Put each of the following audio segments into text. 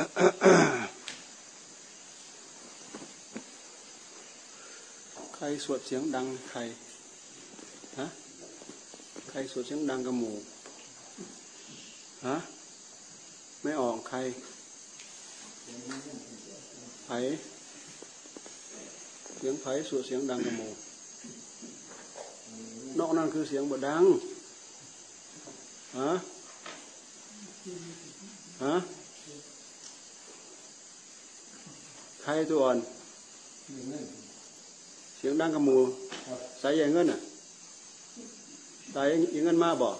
ใครสวดเสียงดังใครฮะใครสวดเสียงดังกับหมูฮะไม่ออกใครไผเสียงไผสวดเสียงดังกับหมูนอกนั้นคือเสียงบดดังฮะฮะใค รตัวอ่อนเสียงดังกับหมูสายใหญ่เงินอะสายยังเงินมาบอก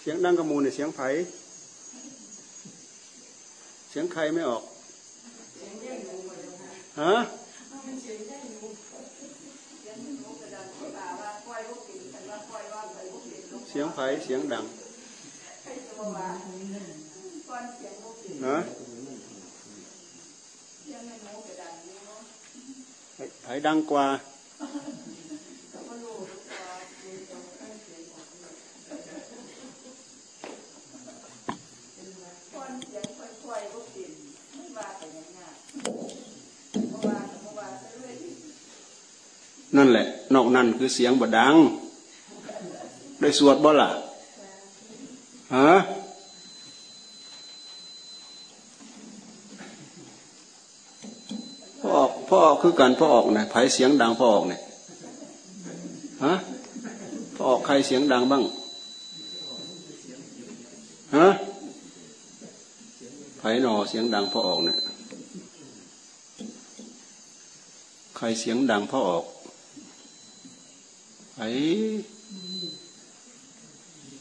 เสียงดังกับหมูเนี่ยเสียงไผเสียงใครไม่ออกฮะเสียงไผเสียงดังฮะ ไผดังกว่า นั่นแหละ นอกนั้นคือเสียงบดัง ได้สวดบ่ล่ะฮะ พ่อออกคือกันพ่อออกนะไผเสียงดังพ่อออกเนี่ยฮะพ่อออกใครเสียงดังบ้างฮะไผหนอเสียงดังพ่อออกเนี่ยใครเสียงดังพ่อออกไอ้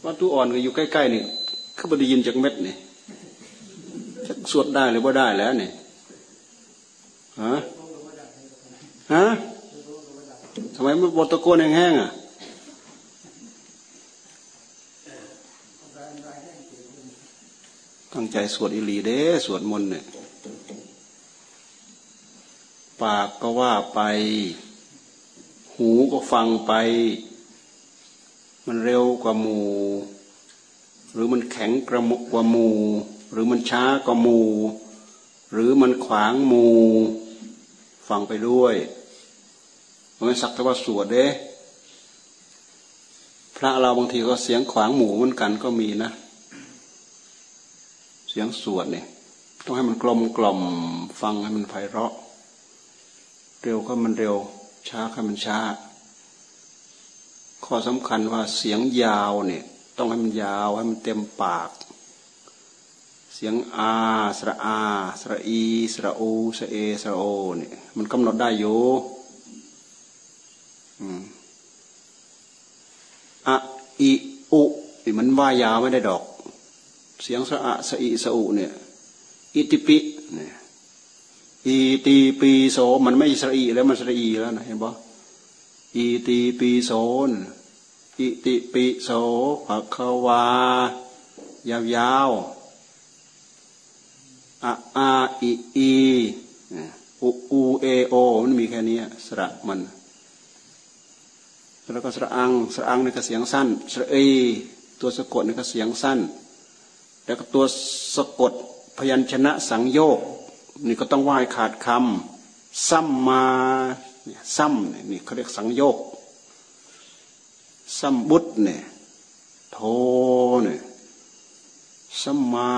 วัดตู้อ่อนก็อยู่ใกล้ๆนี่เขาไม่ได้ยินจากเม็ดนี่สวดได้หรือว่าได้แล้วนี่ฮะฮะทำไมไม่ บทตะโกนแห้งๆอะตั้งใจสวดอิลีเด้สวดมนต์เนี่ยปากก็ว่าไป หูก็ฟังไป มันเร็วกว่าหมู หรือมันแข็งกระมกว่าหมู หรือมันช้ากว่าหมู หรือมันขวางหมู ฟังไปด้วย มันสักแต่ว่าสวดเด้ พระเราบางทีก็เสียงขวางหมูเหมือนกันก็มีนะ เสียงสวดเนี่ย ต้องให้มันกลมกล่อมฟังให้มันไพเราะ เร็วก็มันเร็ว ช้าก็มันช้า ข้อสำคัญว่าเสียงยาวเนี่ย ต้องให้มันยาวให้มันเต็มปากเสียงอาสระอา สระอี สระอู สระเอ สระโอเนี่ยมันกำหนดได้อยู่ อะอีอุนี่มันว่ายาวไม่ได้ดอก เสียงสะอะสะอีสะอุเนี่ย อิติปิเนี่ยอีตีปีโสมันไม่สะอีแล้วมันสะอีแล้วนะเห็นบ่อีตีปีโสนอิติปิโสภะควายาวยาวอะอาอิอีอุอูเอโอมันมีแค่นี้สระมัน แล้วก็สระอังสระอังนี่ก็เสียงสั้นสระเอตัวสะกดนี่ก็เสียงสั้น แล้วก็ตัวสะกดพยัญชนะสังโยกนี่ก็ต้องไหว้ขาดคำซ้ำมาเนี่ยซ้ำนี่เขาเรียกสังโยกซ้ำบุตรเนี่ยโทเนี่ยสัมมา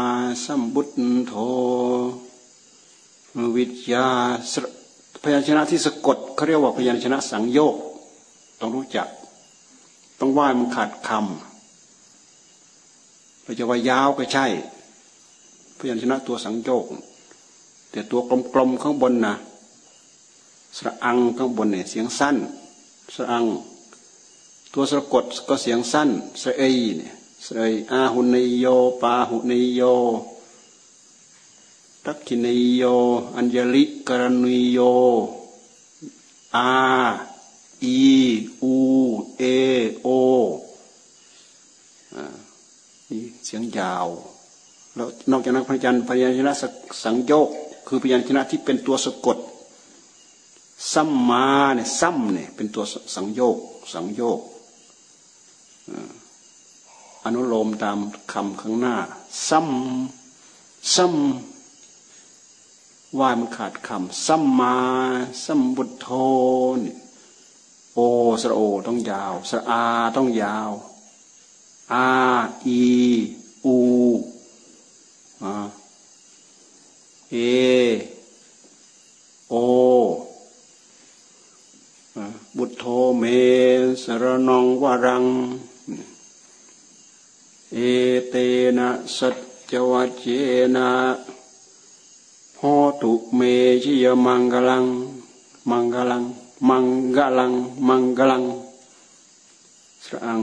สัมบุตโทวิทยาพยัญชนะที่สะกดเขาเรียกว่าพยัญชนะสังโยก ต้องรู้จัก ต้องไหว้มันขาดคำเราจะว่ายาวก็ใช่พยัญชนะตัวสังโยกแต่ตัวกลมๆข้างบนนะสระอังข้างบนเนี่ยเสียงสั้น สระอัง ตัวสะกดก็เสียงสั้นสระเอเนี่ยสระอาหุนโยปาหุนโยทักขินโย อัญญลิกรณุโยอา อีอูเอโอนี่เสียงยาว แล้วนอกจากนั้นพยัญพยัญชนะสังโยก คือพยัญชนะที่เป็นตัวสะกดซัมมาเนี่ยซัมเนี่ยเป็นตัวสังโยกสังโยกอนุโลมตามคำข้างหน้าซัมซ้ำว่ามันขาดคำซ้ำมาซ้ำบุตโทน โอสระโอต้องยาว สระอาต้องยาว อาอีอูอ่าเอโอบุตโธเมสรนองวารัง เอเตนะสัจวัจเจนะโหตุเมชิยมังกลัง มังกลัง มังกลัง มังกลังสระอัง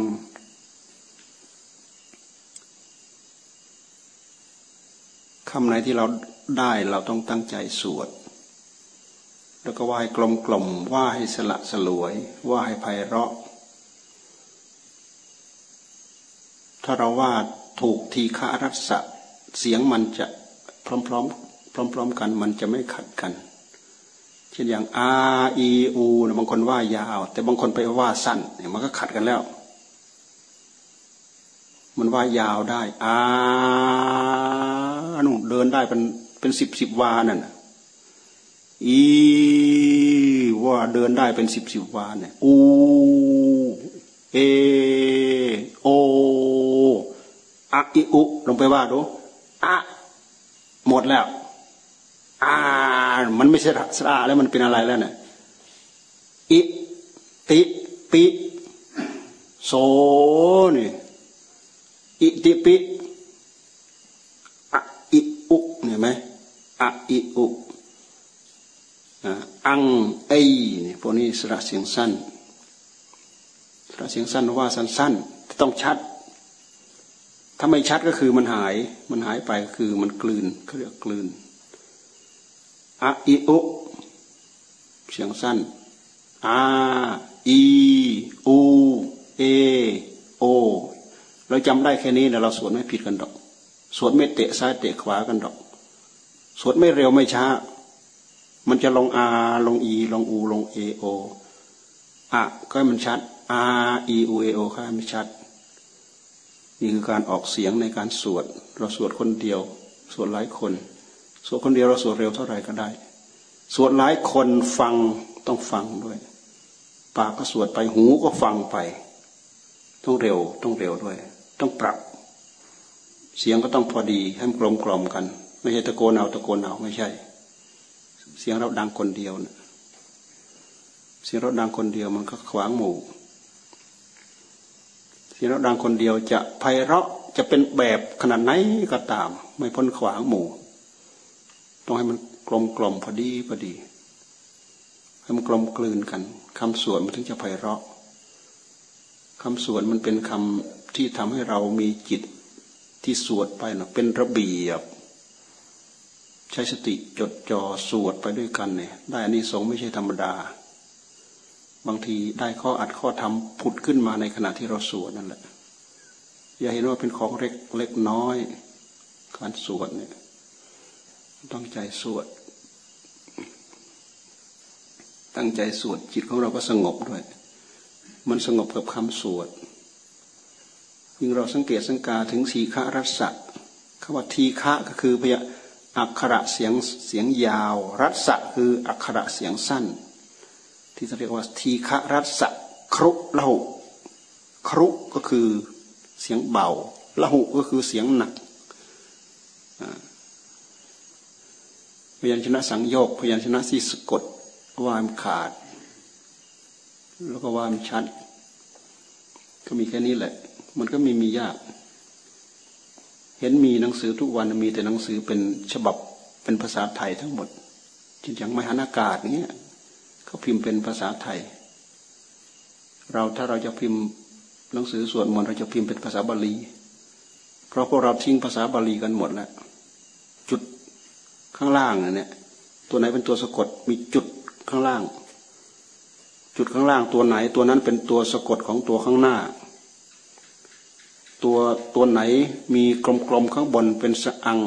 คำไหนที่เราได้เราต้องตั้งใจสวด แล้วก็ว่าให้กลมกลมว่าให้สละสลวย ว่าให้ไพเราะ ถ้าเราว่าถูกทีฆารัศเสียงมันจะพร้อมๆพร้อมๆกันมันจะไม่ขัดกัน ช่นอย่างอาอีอูบางคนว่ายาว แต่บางคนไปว่าสั้นเนี่ยมันก็ขัดกันแล้ว มันว่ายาวได้อานุ่เดินได้เป็นเป็นสิบสิบวานั่นอีว่าเดินได้เป็นสิบสิบวาเนี่ยอูเอโออะอิอุลงไปว่าดูอะหมดแล้ว มันไม่ใช่สระแล้วมันเป็นอะไรแล้วเนี่ยอิติปิโสนี่อิติปิอะอิอุเห็นไหมอะอิอุอังไอนี่พวกนี้สระเสียงสั้นสระเสียงสั้นว่าสั้นๆต้องชัด ถ้าไม่ชัดก็คือมันหาย มันหายไปก็คือมันกลืนเขาเรียกกลืน อะอิอุเสียงสั้นอาอีอูเอโอเราจำได้แค่นี้แล้วเราสวดไม่ผิดกันดอก สวดไม่เตะซ้ายเตะขวากันดอก สวดไม่เร็วไม่ช้า มันจะลงอาลงอีลงอูลงเอโออะก็ให้มันชัดอาอีอูเอโอค่ให้มันชัด นี่คือการออกเสียงในการสวด เราสวดคนเดียว สวดหลายคน สวดคนเดียวเราสวดเร็วเท่าไหร่ก็ได้ สวดหลายคนฟังต้องฟังด้วย ปากก็สวดไปหูก็ฟังไป ต้องเร็วต้องเร็วด้วย ต้องปรับ เสียงก็ต้องพอดีให้มันกลมกล่อมกัน ไม่ใช่ตะโกนเอาตะโกนเอาไม่ใช่ เสียงเราดังคนเดียวนะเสียงเราดังคนเดียวมันก็ขวางหมู่เสียงเราดังคนเดียวจะไพเราะจะเป็นแบบขนาดไหนก็ตาม ไม่พ้นขวางหมู่ ต้องให้มันกลมกล่อมพอดีพอดี ให้มันกลมกลืนกันคำสวดมันถึงจะไพเราะคำสวดมันเป็นคำที่ทำให้เรามีจิตที่สวดไปนะเป็นระเบียบ ใช้สติจดจ่อสวดไปด้วยกันเนี่ย ได้อันนี้สงไม่ใช่ธรรมดา บางทีได้ข้ออัดข้อทำผุดขึ้นมาในขณะที่เราสวดนั่นแหละ อย่าเห็นว่าเป็นของเล็กเล็กน้อย การสวดเนี่ย ตั้งใจสวด ตั้งใจสวดจิตของเราก็สงบด้วย มันสงบกับคำสวดยิ่งเราสังเกตสังกาถึงสีฆรัศคำว่าทีฆะก็คือพยาอักขระเสียงเสียงยาว รัศคืออักขระเสียงสั้น ที่เรียกว่าทีฆะรัสครุละหุครุก็คือเสียงเบาละหุก็คือเสียงหนัก ยัญชนะสังโยกพยัญชนะที่สะกดว่ามขาด แล้วก็ว่ามชัด ก็มีแค่นี้แหละ มันก็มีมียาก เห็นมีหนังสือทุกวันมีแต่หนังสือเป็นฉบับเป็นภาษาไทยทั้งหมดเช่นอย่างมหานากาศเนี้ยเขาพิมพ์เป็นภาษาไทย เราถ้าเราจะพิมพ์หนังสือสวดมนต์เราจะพิมพ์เป็นภาษาบาลี เพราะพวกเราทิ้งภาษาบาลีกันหมดแล้ว ข้างล่างเนี่ย ตัวไหนเป็นตัวสะกด มีจุดข้างล่าง จุดข้างล่างตัวไหน ตัวนั้นเป็นตัวสะกดของตัวข้างหน้า ตัวตัวไหนมีกลมๆข้างบนเป็นสะอัง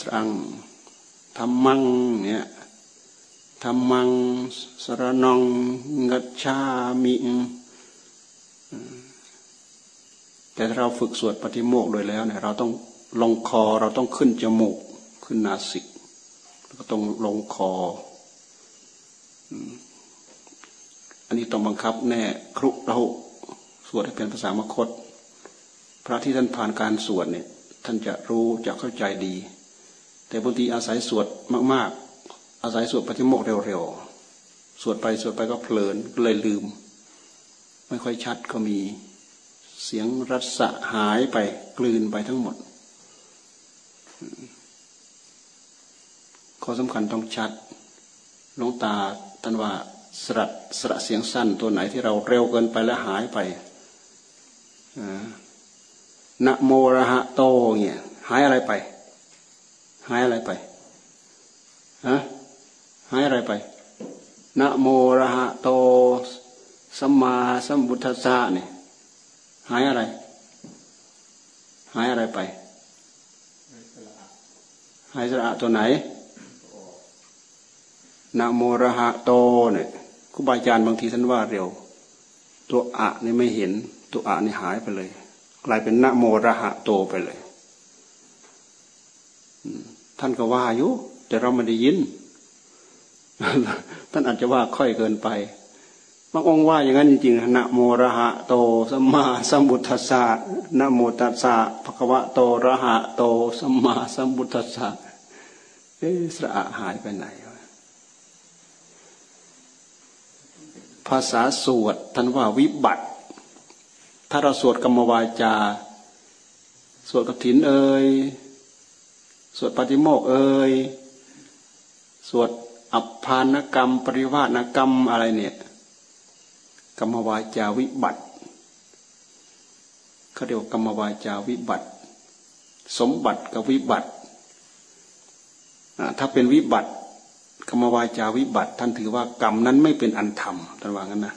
สะอังทำมังเนี่ยธรรมังสรนองงัจฉามิแต่เราฝึกสวดปฏิโมกโดยแล้วเนี่ยเราต้อง ลงคอเราต้องขึ้นจมูก ขึ้นนาสิกแล้วก็ต้องลงคอ อันนี้ต้องบังคับแน่ครุเราสวดให้เป็นภาษามคต พระที่ท่านผ่านการสวดเนี่ย ท่านจะรู้จะเข้าใจดี แต่บางทีอาศัยสวดมาก ๆ อาศัยสวดปฏิโมกเร็วๆสวดไปสวดไปก็เพลินเลยลืม ไม่ค่อยชัดก็มีเสียงรัศหายไปกลืนไปทั้งหมด ข้อสำคัญต้องชัดลงตาท่านว่าสระสระเสียงสั้นตัวไหนที่เราเร็วเกินไปแล้วหายไปนะโมระหะโตเนี่ยหายอะไรไป หายอะไรไปฮะหายอะไรไปนะโมระหะโตสัมมาสัมพุทธัสสะเนี่ยหายอะไร หายอะไรไป หายสระตัวไหน นะโมระหะโตเนี่ยครูบาอาจารย์บางทีท่านว่าเร็ว ตัวอะนี่ไม่เห็น ตัวอะนี่หายไปเลย กลายเป็นนะโมระหะโตไปเลยท่านก็ว่าอยู่แต่เราไม่ได้ยิน ท่านอาจจะว่าค่อยเกินไปบางองค์ว่าอย่างนั้นจริงๆนะโมระหะโตสัมมาสัมพุทธัสสะนะโมตัสสะภควะโตระหะโตสัมมาสัมพุทธัสสะเอ๊สระหายไปไหนภาษาสวดท่านว่าวิบัติ ถ้าเราสวดกรรมวาจา สวดกฐินเอ่ยสวดปฏิโมกเอ่ยสวดอัปพานกรรม ปริวาสกรรมอะไรเนี่ยกรรมวาจาวิบัติเขาเรียกกรรมวาจาวิบัติ สมบัติกับวิบัติถ้าเป็นวิบัติ กรรมวาจาวิบัติ ท่านถือว่ากรรมนั้นไม่เป็นอันธรรมท่านว่างั้นนะ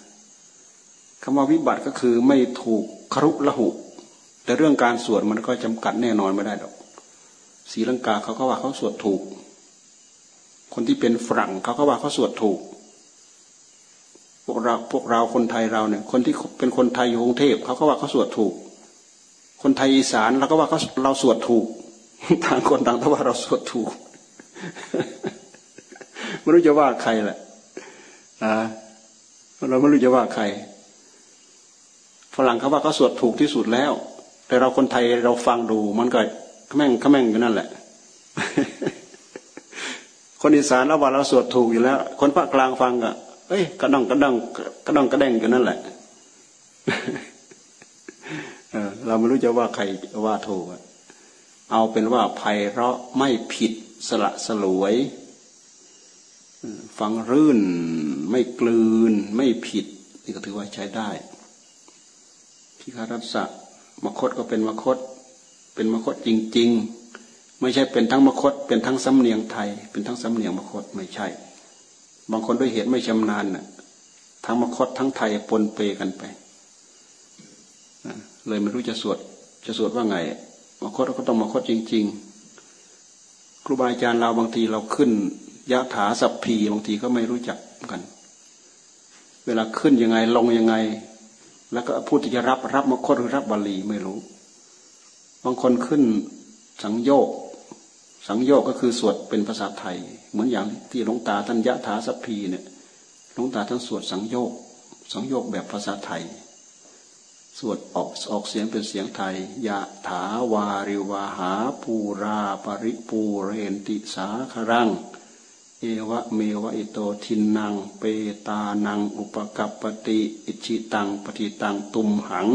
คำว่าวิบัติก็คือไม่ถูกครุละหุ แต่เรื่องการสวดมันก็จำกัดแน่นอนไม่ได้ดอกศรีลังกาเขาก็ว่าเขาสวดถูก คนที่เป็นฝรั่งเขาก็ว่าเขาสวดถูก พวกเราพวกเราคนไทยเราเนี่ย คนที่เป็นคนไทยอยู่กรุงเทพเขาก็ว่าเขาสวดถูก คนไทยอีสานเราก็ว่าเขาเราสวดถูก ต่างคนต่างแต่ว่าเราสวดถูก ไม่รู้จะว่าใครแหละนะเราไม่รู้จะว่าใครฝรั่งเขาว่าเขาสวดถูกที่สุดแล้ว แต่เราคนไทยเราฟังดูมันก็ขแม่งขแม่งอยู่นั่นแหละ คนอีสานเราว่าเราสวดถูกอยู่แล้ว คนภาคกลางฟังก็เอ้ยกระดองกระดองกระดองกระแดงอยู่นั่นแหละเราไม่รู้จะว่าใครว่าถูกเอาเป็นว่าไพเราะไม่ผิดสละสลวย ฟังรื่น ไม่กลืน ไม่ผิด นี่ก็ถือว่าใช้ได้พิคารัสะมคตก็เป็นมคต เป็นมคตจริง ๆ ไม่ใช่เป็นทั้งมคต เป็นทั้งสำเนียงไทย เป็นทั้งสำเนียงมคตไม่ใช่ บางคนด้วยเหตุไม่ชำนาญน่ะทั้งมคตทั้งไทยปนเปกันไปเลยไม่รู้จะสวดจะสวดว่าไงมคตก็ต้องมคตจริง ๆ ครูบาอาจารย์เราบางทีเราขึ้น ยะถาสัพพีบางทีก็ไม่รู้จักกัน เวลาขึ้นยังไงลงยังไง แล้วก็พูดที่จะรับรับมคตหรือรับบาลีไม่รู้ บางคนขึ้นสังโยกสังโยกก็คือสวดเป็นภาษาไทย เหมือนอย่างที่หลวงตาท่านยะถาสัพพีเนี่ยหลวงตาท่านสวดสังโยกสังโยกแบบภาษาไทย สวดออกออกเสียงเป็นเสียงไทยยะถาวาริวาหาปูราปริปูเรนติสาครัง เอวะเมวะอิโตทินนางเปตานังอุปกัปปติอิจิตังปฏิตังตุมหัง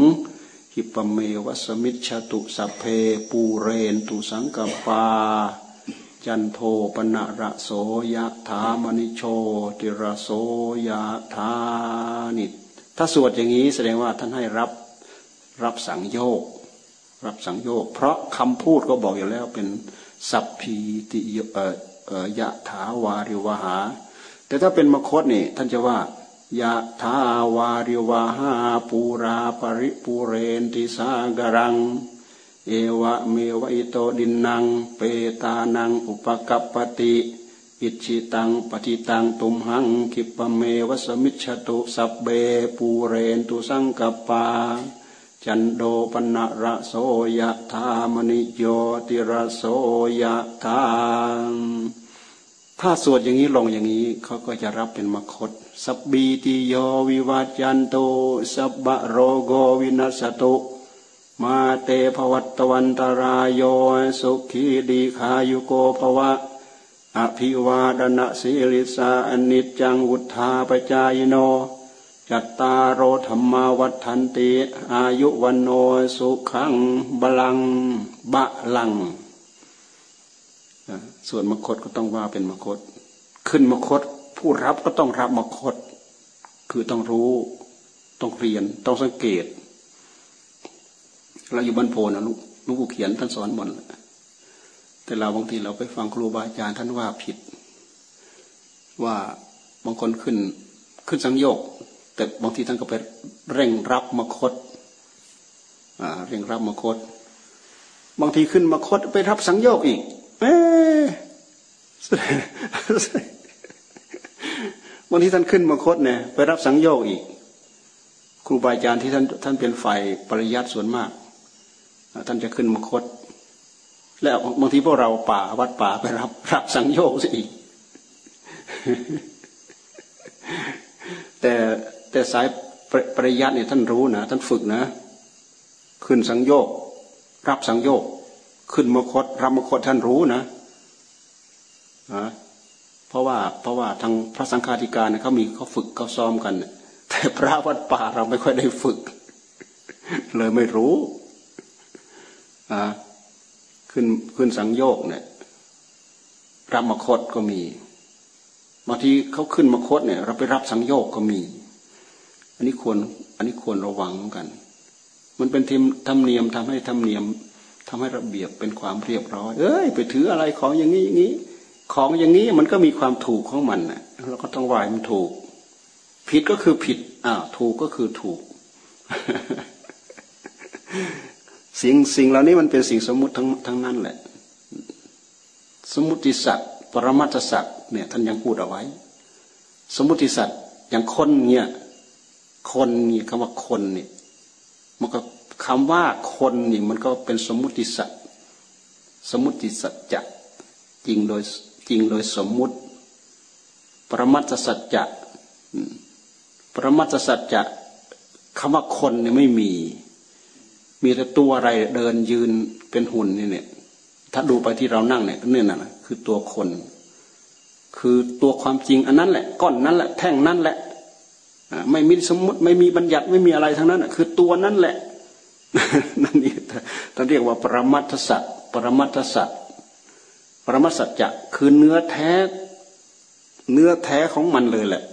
หิปเมวะสมิชตุสัพเพปูเรนตุสังกปา จันโทปนะระโสยะถามณิโชติระโสยะถานิถ้าสวดอย่างนี้แสดงว่าท่านให้รับรับสังโยกรับสังโยกเพราะคำพูดก็บอกอยู่แล้วเป็นสัพพีติเออ ยะถาวาริวหา แต่ถ้าเป็นมคตนี่ท่านจะว่ายะถาวาริวหาปูราปริปูเรนติสากรัง เอวะเมวะอิโตดินนางเปตานังอุปกัปปติอิชิตังปฏิตังตุมหังคิปเมวะสมิชตุสัพเบปูเรนตุสังกปา จันโดปนะระโสยะธามณิโยติระโสยะธาถ้าสวดอย่างนี้ลงอย่างนี้เขาก็จะรับเป็นมคตสับบีติโยวิวัจจันโตสับบะโรโกวินัสตุมาเตภวัตวันตรายโยสุขีดีขายุโกภวะ อภิวาดนะสิลิสาอนิจจังวุธาปจายโน จัตตาโรธรรมาวัฏันติ อายุวันโนสุขังบาลังบะลัง ส่วนมคตก็ต้องว่าเป็นมคต ขึ้นมคตผู้รับก็ต้องรับมคต คือต้องรู้ ต้องเรียน ต้องสังเกต เราอยู่บ้านโพนะลูกลูกเขียนท่านสอนหมดแต่เราบางทีเราไปฟังครูบาอาจารย์ท่านว่าผิด ว่าบางคนขึ้นขึ้นสังโยก แต่บางทีท่านก็ไปเร่งรับมคตเร่งรับมคต บางทีขึ้นมคตไปรับสังโยกอีกเอ๊บางทีท่านขึ้นมคตเนี่ยไปรับสังโยกอีก ครูบาอาจารย์ที่ท่านท่านเป็นฝ่ายปริยัติส่วนมาก ท่านจะขึ้นมคต แล้วบางทีพวกเราป่าวัดป่าไปรับรับสังโยกซะอีกแต่ แต่สายปริยัติเนี่ยท่านรู้นะท่านฝึกนะ ขึ้นสังโยก รับสังโยก ขึ้นมคตรับมคตท่านรู้นะนะเพราะว่าเพราะว่าทางพระสังฆาธิการเนี่ยเขามีเขาฝึกเขาซ้อมกัน แต่พระวัดป่าเราไม่ค่อยได้ฝึก เลยไม่รู้ขึ้นขึ้นสังโยกเนี่ยรับมคตก็มีบางทีเขาขึ้นมคตเนี่ย เราไปรับสังโยกก็มี อันนี้ควรอันนี้ควรระวังกัน มันเป็นทีมธรรมเนียมทำให้ธรรมเนียมทำให้ระเบียบเป็นความเรียบร้อย เอ้ย ไปถืออะไรของอย่างนี้อย่างนี้ ของอย่างนี้มันก็มีความถูกของมันนะเราก็ต้องวายมันถูก ผิดก็คือผิดอ่าถูกก็คือถูกสิ่งสิ่งเหล่านี้มันเป็นสิ่งสมมุติทั้งทั้งนั้นแหละ สมมุติสัตว์ปรมัตสัตว์เนี่ยท่านยังพูดเอาไว้ สมมุติสัตว์อย่างคนเนี่ย คนนี่คำว่าคนเนี่ยมันก็คำว่าคนนี่มันก็เป็นสมมุติสัตว์สมมุติสัจจะจริงโดยจริงโดยสมมุติ ปรมัตสัจจะปรมัตสัจจะคำว่าคนเนี่ยไม่มี มีแต่ตัวอะไรเดินยืนเป็นหุ่นนี่เนี่ย ถ้าดูไปที่เรานั่งเนี่ยเนี่ยน่ะคือตัวคน คือตัวความจริงอันนั้นแหละก้อนนั้นแหละแท่งนั้นแหละ ไม่มีสมมติไม่มีบัญญัติไม่มีอะไรทั้งนั้นคือตัวนั้นแหละนั่นนี่ท่านเรียกว่าปรมัตถสัตปรมัตถสัตปรมัตสัจจะคือเนื้อแท้เนื้อแท้ของมันเลยแหละ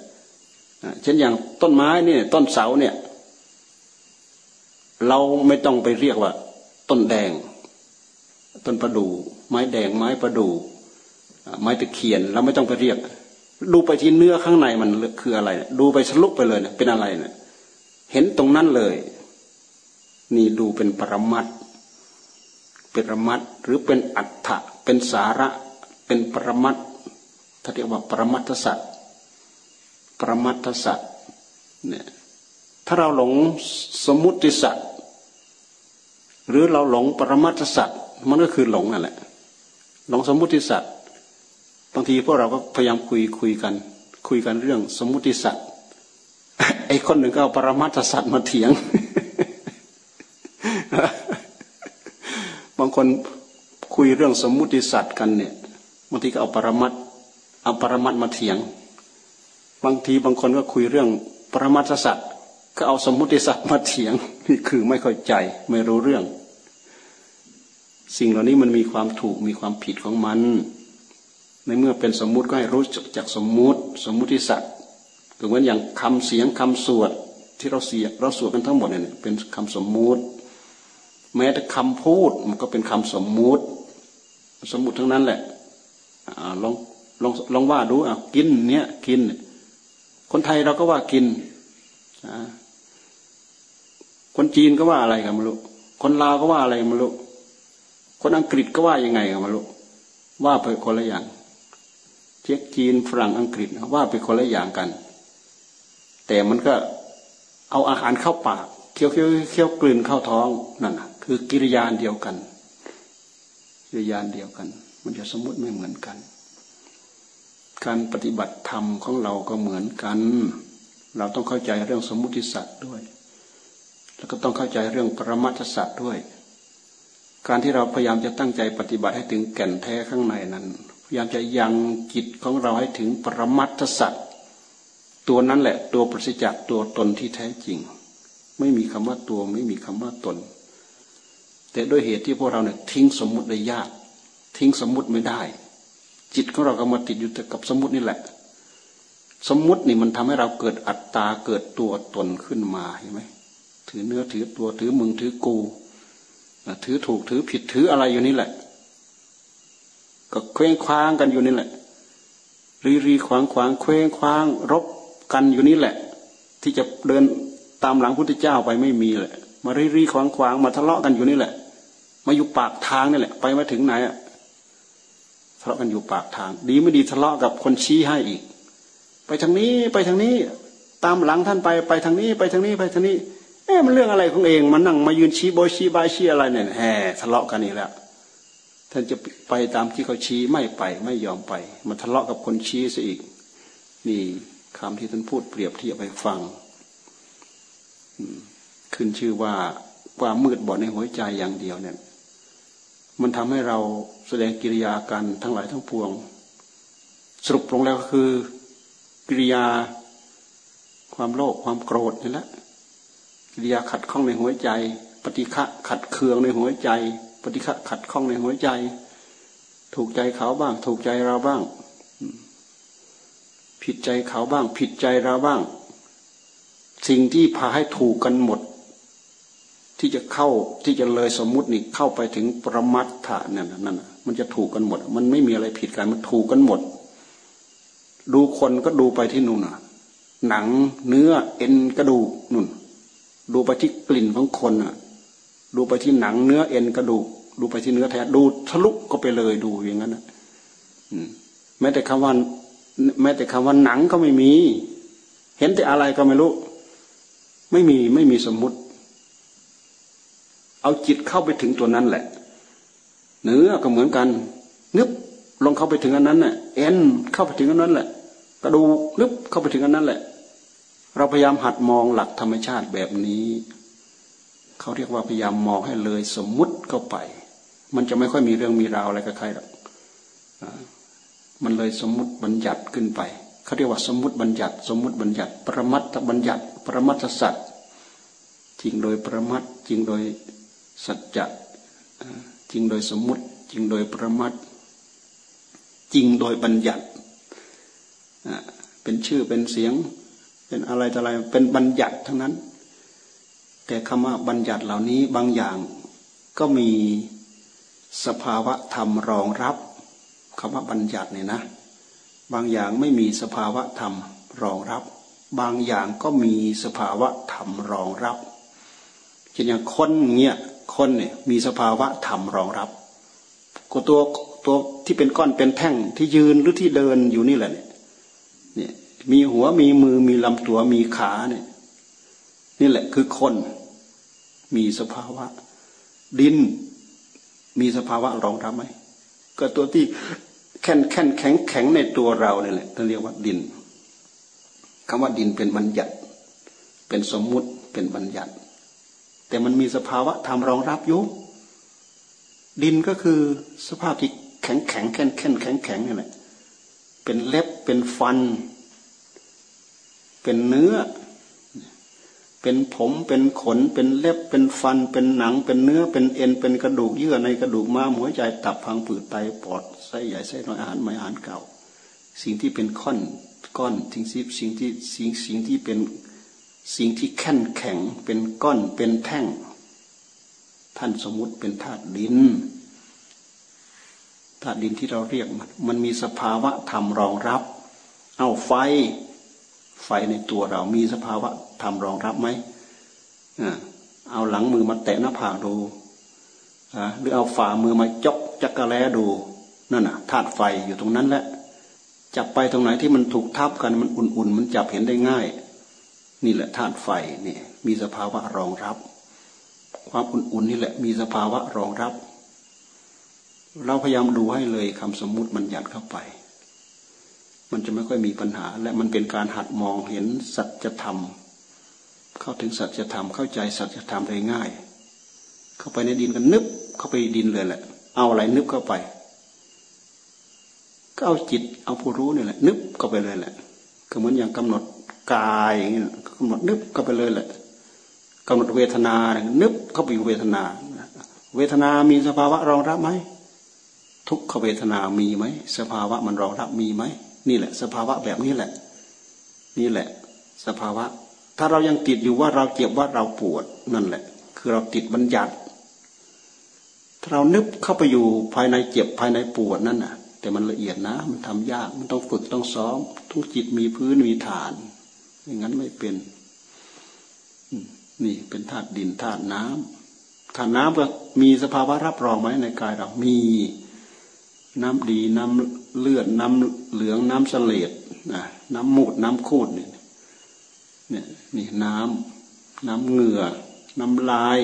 เช่นอย่างต้นไม้เนี่ยต้นเสาเนี่ย เราไม่ต้องไปเรียกว่า ต้นแดง ต้นประดู่ไม้แดงไม้ประดู่ไม้ตะเคียน เราไม่ต้องไปเรียก ดูไปที่เนื้อข้างในมันคืออะไรดูไปสลุไปเลยเนี่ยเป็นอะไรเนี่ยเห็นตรงนั้นเลย นี่ดูเป็นปรมัตเป็นปรมัตหรือเป็นอัฏฐะเป็นสาระ เป็นปรมัตถ้าเรียกว่าปรมัตถสัตปรมัตถสัตเนี่ยถ้าเราหลงสมมุติสัตหรือเราหลงปรมัตสัตมันก็คือหลงนั่นแหละหลงสมมุติสัตว์ บางทีพวกเราก็พยายามคุยคุยกัน คุยกันเรื่องสมมุติสัตว์ไอ้คนหนึ่งก็เอาปรมัตสัตว์มาเถียง บางคนคุยเรื่องสมมุติสัตว์กันเนี่ยบางทีก็เอาปรมัตเอาปรมัตมาเถียง บางทีบางคนก็คุยเรื่องปรมัตสัตว์ก็เอาสมมุติสัตว์มาเถียงนี่คือไม่เข้าใจไม่รู้เรื่อง สิ่งเหล่านี้มันมีความถูกมีความผิดของมัน ในเมื่อเป็นสมมุติก็ให้รู้จักจากสมมุติ สมมุติสัตว์ถึงเหมือนอย่างคำเสียงคำสวดที่เราเสียเราสวดกันทั้งหมดเนี่ยเป็นคำสมมุติ แม้แต่คำพูดมันก็เป็นคำสมมุติ สมมุติทั้งนั้นแหละลองลองลองว่าดูอะกินเนี้ยกิน คนไทยเราก็ว่ากินคนจีนก็ว่าอะไรกันไม่รู้คนลาวก็ว่าอะไรไม่รู้คนอังกฤษก็ว่ายังไงกันไม่รู้ว่าไปคนละอย่าง เช็กจีนฝรั่งอังกฤษว่าไปคนละอย่างกัน แต่มันก็เอาอาหารเข้าปากเคี้ยวเคี้ยวเคี้ยวกลืนเข้าท้องนั่นคือกิริยาเดียวกัน กิริยาเดียวกัน มันจะสมมติไม่เหมือนกัน การปฏิบัติธรรมของเราก็เหมือนกัน เราต้องเข้าใจเรื่องสมมุติสัตว์ด้วย แล้วก็ต้องเข้าใจเรื่องปรมัตสัตว์ด้วย การที่เราพยายามจะตั้งใจปฏิบัติให้ถึงแก่นแท้ข้างในนั้น ยายามจะยังจิตของเราให้ถึงปรมัตสัตว์ตัวนั้นแหละ ตัวปริจักตัวตนที่แท้จริง ไม่มีคำว่าตัวไม่มีคำว่าตน แต่ด้วยเหตุที่พวกเราเนี่ยทิ้งสมมุติได้ยากทิ้งสมมุติไม่ได้ จิตของเราก็มาติดอยู่แต่กับสมมุตินี่แหละ สมมุตินี่มันทำให้เราเกิดอัตตาเกิดตัวตนขึ้นมาเห็นไหมถือเนื้อถือตัวถือมึงถือกูถือถูกถือผิดถืออะไรอยู่นี่แหละ ก็เคว้งคว้างกันอยู่นี่แหละ รีรีขวางขวางเคว้งคว้าง รบกันอยู่นี่แหละ ที่จะเดินตามหลังพุทธเจ้าไปไม่มีเลยมารีรีขวางขวางมาทะเลาะกันอยู่นี่แหละ มาอยู่ปากทางนี่แหละ ไปมาถึงไหนอะทะเลาะกันอยู่ปากทาง ดีไม่ดีทะเลาะกับคนชี้ให้อีก ไปทางนี้ไปทางนี้ ตามหลังท่านไปไปทางนี้ไปทางนี้ไปทางนี้เอ๊ะมันเรื่องอะไรของเองมันนั่งมายืนชี้โบชี้บายชี้อะไรเนี่ยแห่ทะเลาะกันอีกแล้ว ท่านจะไปตามที่เขาชี้ไม่ไปไม่ยอมไป มันทะเลาะกับคนชี้ซะอีก นี่คำที่ท่านพูดเปรียบเทียบไปฟังขึ้นชื่อว่าความมืดบอดในหัวใจอย่างเดียวเนี่ย มันทำให้เราแสดงกิริยาการทั้งหลายทั้งปวง สรุปลงแล้วก็คือ กิริยาความโลภความโกรธนี่แหละกิริยาขัดข้องในหัวใจ ปฏิฆะขัดเคืองในหัวใจ ปฏิฆะขัดข้องในหัวใจ ถูกใจเขาบ้าง ถูกใจเราบ้าง ผิดใจเขาบ้าง ผิดใจเราบ้าง สิ่งที่พาให้ถูกกันหมด ที่จะเข้าที่จะเลยสมมุตินี่เข้าไปถึงประมัตถะนั่นนั่นมันจะถูกกันหมด มันไม่มีอะไรผิดกันมันถูกกันหมด ดูคนก็ดูไปที่นู่นหนังเนื้อเอ็นกระดูกนู่น ดูไปที่กลิ่นของคนอะ ดูไปที่หนังเนื้อเอ็นกระดูก ดูไปที่เนื้อแท้ดูทะลุก็ไปเลยดูอย่างนั้นนะแม้แต่คำว่าแม้แต่คำว่าหนังก็ไม่มี เห็นแต่อะไรก็ไม่รู้ ไม่มีไม่มีสมมุติ เอาจิตเข้าไปถึงตัวนั้นแหละ เนื้อก็เหมือนกันนึบลงเข้าไปถึงอันนั้นน่ะเอ็นเข้าไปถึงอันนั้นแหละกระดูนึบเข้าไปถึงอันนั้นแหละ เราพยายามหัดมองหลักธรรมชาติแบบนี้ เขาเรียกว่าพยายามมองให้เลยสมมุติเข้าไป มันจะไม่ค่อยมีเรื่องมีราวอะไรกับใครหรอกมันเลยสมมุติบัญญัติขึ้นไป เขาเรียกว่าสมมุติบัญญัติ สมมุติบัญญัติ ปรมัตถบัญญัติ ปรมัตสัจจริงโดยปรมัตจริงโดยสัจจะจริงโดยสมมุติ จริงโดยปรมัตจริงโดยบัญญัติเป็นชื่อเป็นเสียง เป็นอะไรต่ออะไรเป็นบัญญัติทั้งนั้น แต่คำว่าบัญญัติเหล่านี้บางอย่างก็มีสภาวะธรรมรองรับคำว่าบัญญัติเนี่ยนะ บางอย่างไม่มีสภาวะธรรมรองรับ บางอย่างก็มีสภาวะธรรมรองรับเช่นอย่างคนเงี้ยคนเนี่ยมีสภาวะธรรมรองรับก็ตัวตัวที่เป็นก้อนเป็นแท่งที่ยืนหรือที่เดินอยู่นี่แหละเนี่ยมีหัวมีมือมีลำตัวมีขาเนี่ยนี่แหละคือคน มีสภาวะ ดิน มีสภาวะรองรับไหมก็ตัวที่แข็งแข็งแข็งแข็งในตัวเราเนี่ยแหละต้องเรียกว่าดินคำว่าดินเป็นบัญญัติ เป็นสมมุติเป็นบัญญัติ แต่มันมีสภาวะธรรมรองรับอยู่ดินก็คือสภาพที่แข็งแข็งแข็งแข็งแข็งแข็งนี่แหละเป็นเล็บเป็นฟัน เป็นเนื้อ เป็นผมเป็นขนเป็นเล็บเป็นฟัน เป็นหนัง เป็นเนื้อเป็นเอ็นเป็นกระดูกเยื่อในกระดูกม้ามหัวใจตับพังผืดไตปอดไส้ใหญ่ไส้น้อยอาหารไม่อาหารเก่า สิ่งที่เป็นข้อนก้อนทิ้งซิบสิ่งที่สิ่งสิ่งที่เป็นสิ่งที่แข็งแข็งเป็นก้อนเป็นแท่ง ท่านสมมุติเป็นธาตุดินธาตุดินที่เราเรียกมันมันมีสภาวะธรรมรองรับ เอาไฟ ฟในตัวเรามีสภาวะธรรมรองรับไหมเอาหลังมือมาแตะหน้าผากดูหรือเอาฝ่ามือมาจกจักระแลดูนั่นน่ะธาตุไฟอยู่ตรงนั้นแหละจับไปตรงไหนที่มันถูกทับกันมันอุ่นๆ มันจับเห็นได้ง่าย นี่แหละธาตุไฟเนี่ย มีสภาวะรองรับ ความอุ่นๆนี่แหละมีสภาวะรองรับ เราพยายามดูให้เลยคำสมมุติมันยัดเข้าไป มันจะไม่ค่อยมีปัญหา และมันเป็นการหัดมองเห็นสัจธรรม เข้าถึงสัจธรรมเข้าใจสัจธรรมได้ง่าย เข้าไปในดินกันนึบเข้าไปดินเลยแหละ เอาอะไรนึบเข้าไป ก็เอาจิตเอาผู้รู้นี่แหละ นึบเข้าไปเลยแหละ ก็เหมือนอย่างกำหนดกายอย่างนี้กำหนดนึบเข้าไปเลยแหละกำหนดเวทนานึบเข้าไปอยู่เวทนา เวทนามีสภาวะรองรับไหมทุกขเวทนามีไหมสภาวะมันรองรับมีไหม นี่แหละ สภาวะแบบนี้แหละ นี่แหละ สภาวะ ถ้าเรายังติดอยู่ว่าเราเจ็บว่าเราปวดนั่นแหละ คือเราติดบัญญัติถ้าเรานึบเข้าไปอยู่ภายในเจ็บภายในปวดนั่นน่ะ แต่มันละเอียดนะ มันทำยากมันต้องฝึกต้องซ้อม ทุกจิตมีพื้นมีฐานอย่างนั้นไม่เป็นนี่เป็นธาตุดินธาตุน้ำธาตุน้ำก็มีสภาวะรับรองไหมในกายเรามี น้ำดีน้ำเลือดน้ำเหลืองน้ำเสลดนะน้ำมูดน้ำคูดเนี่ยเนี่ยนี่น้ำน้ำเหงื่อ น้ำลาย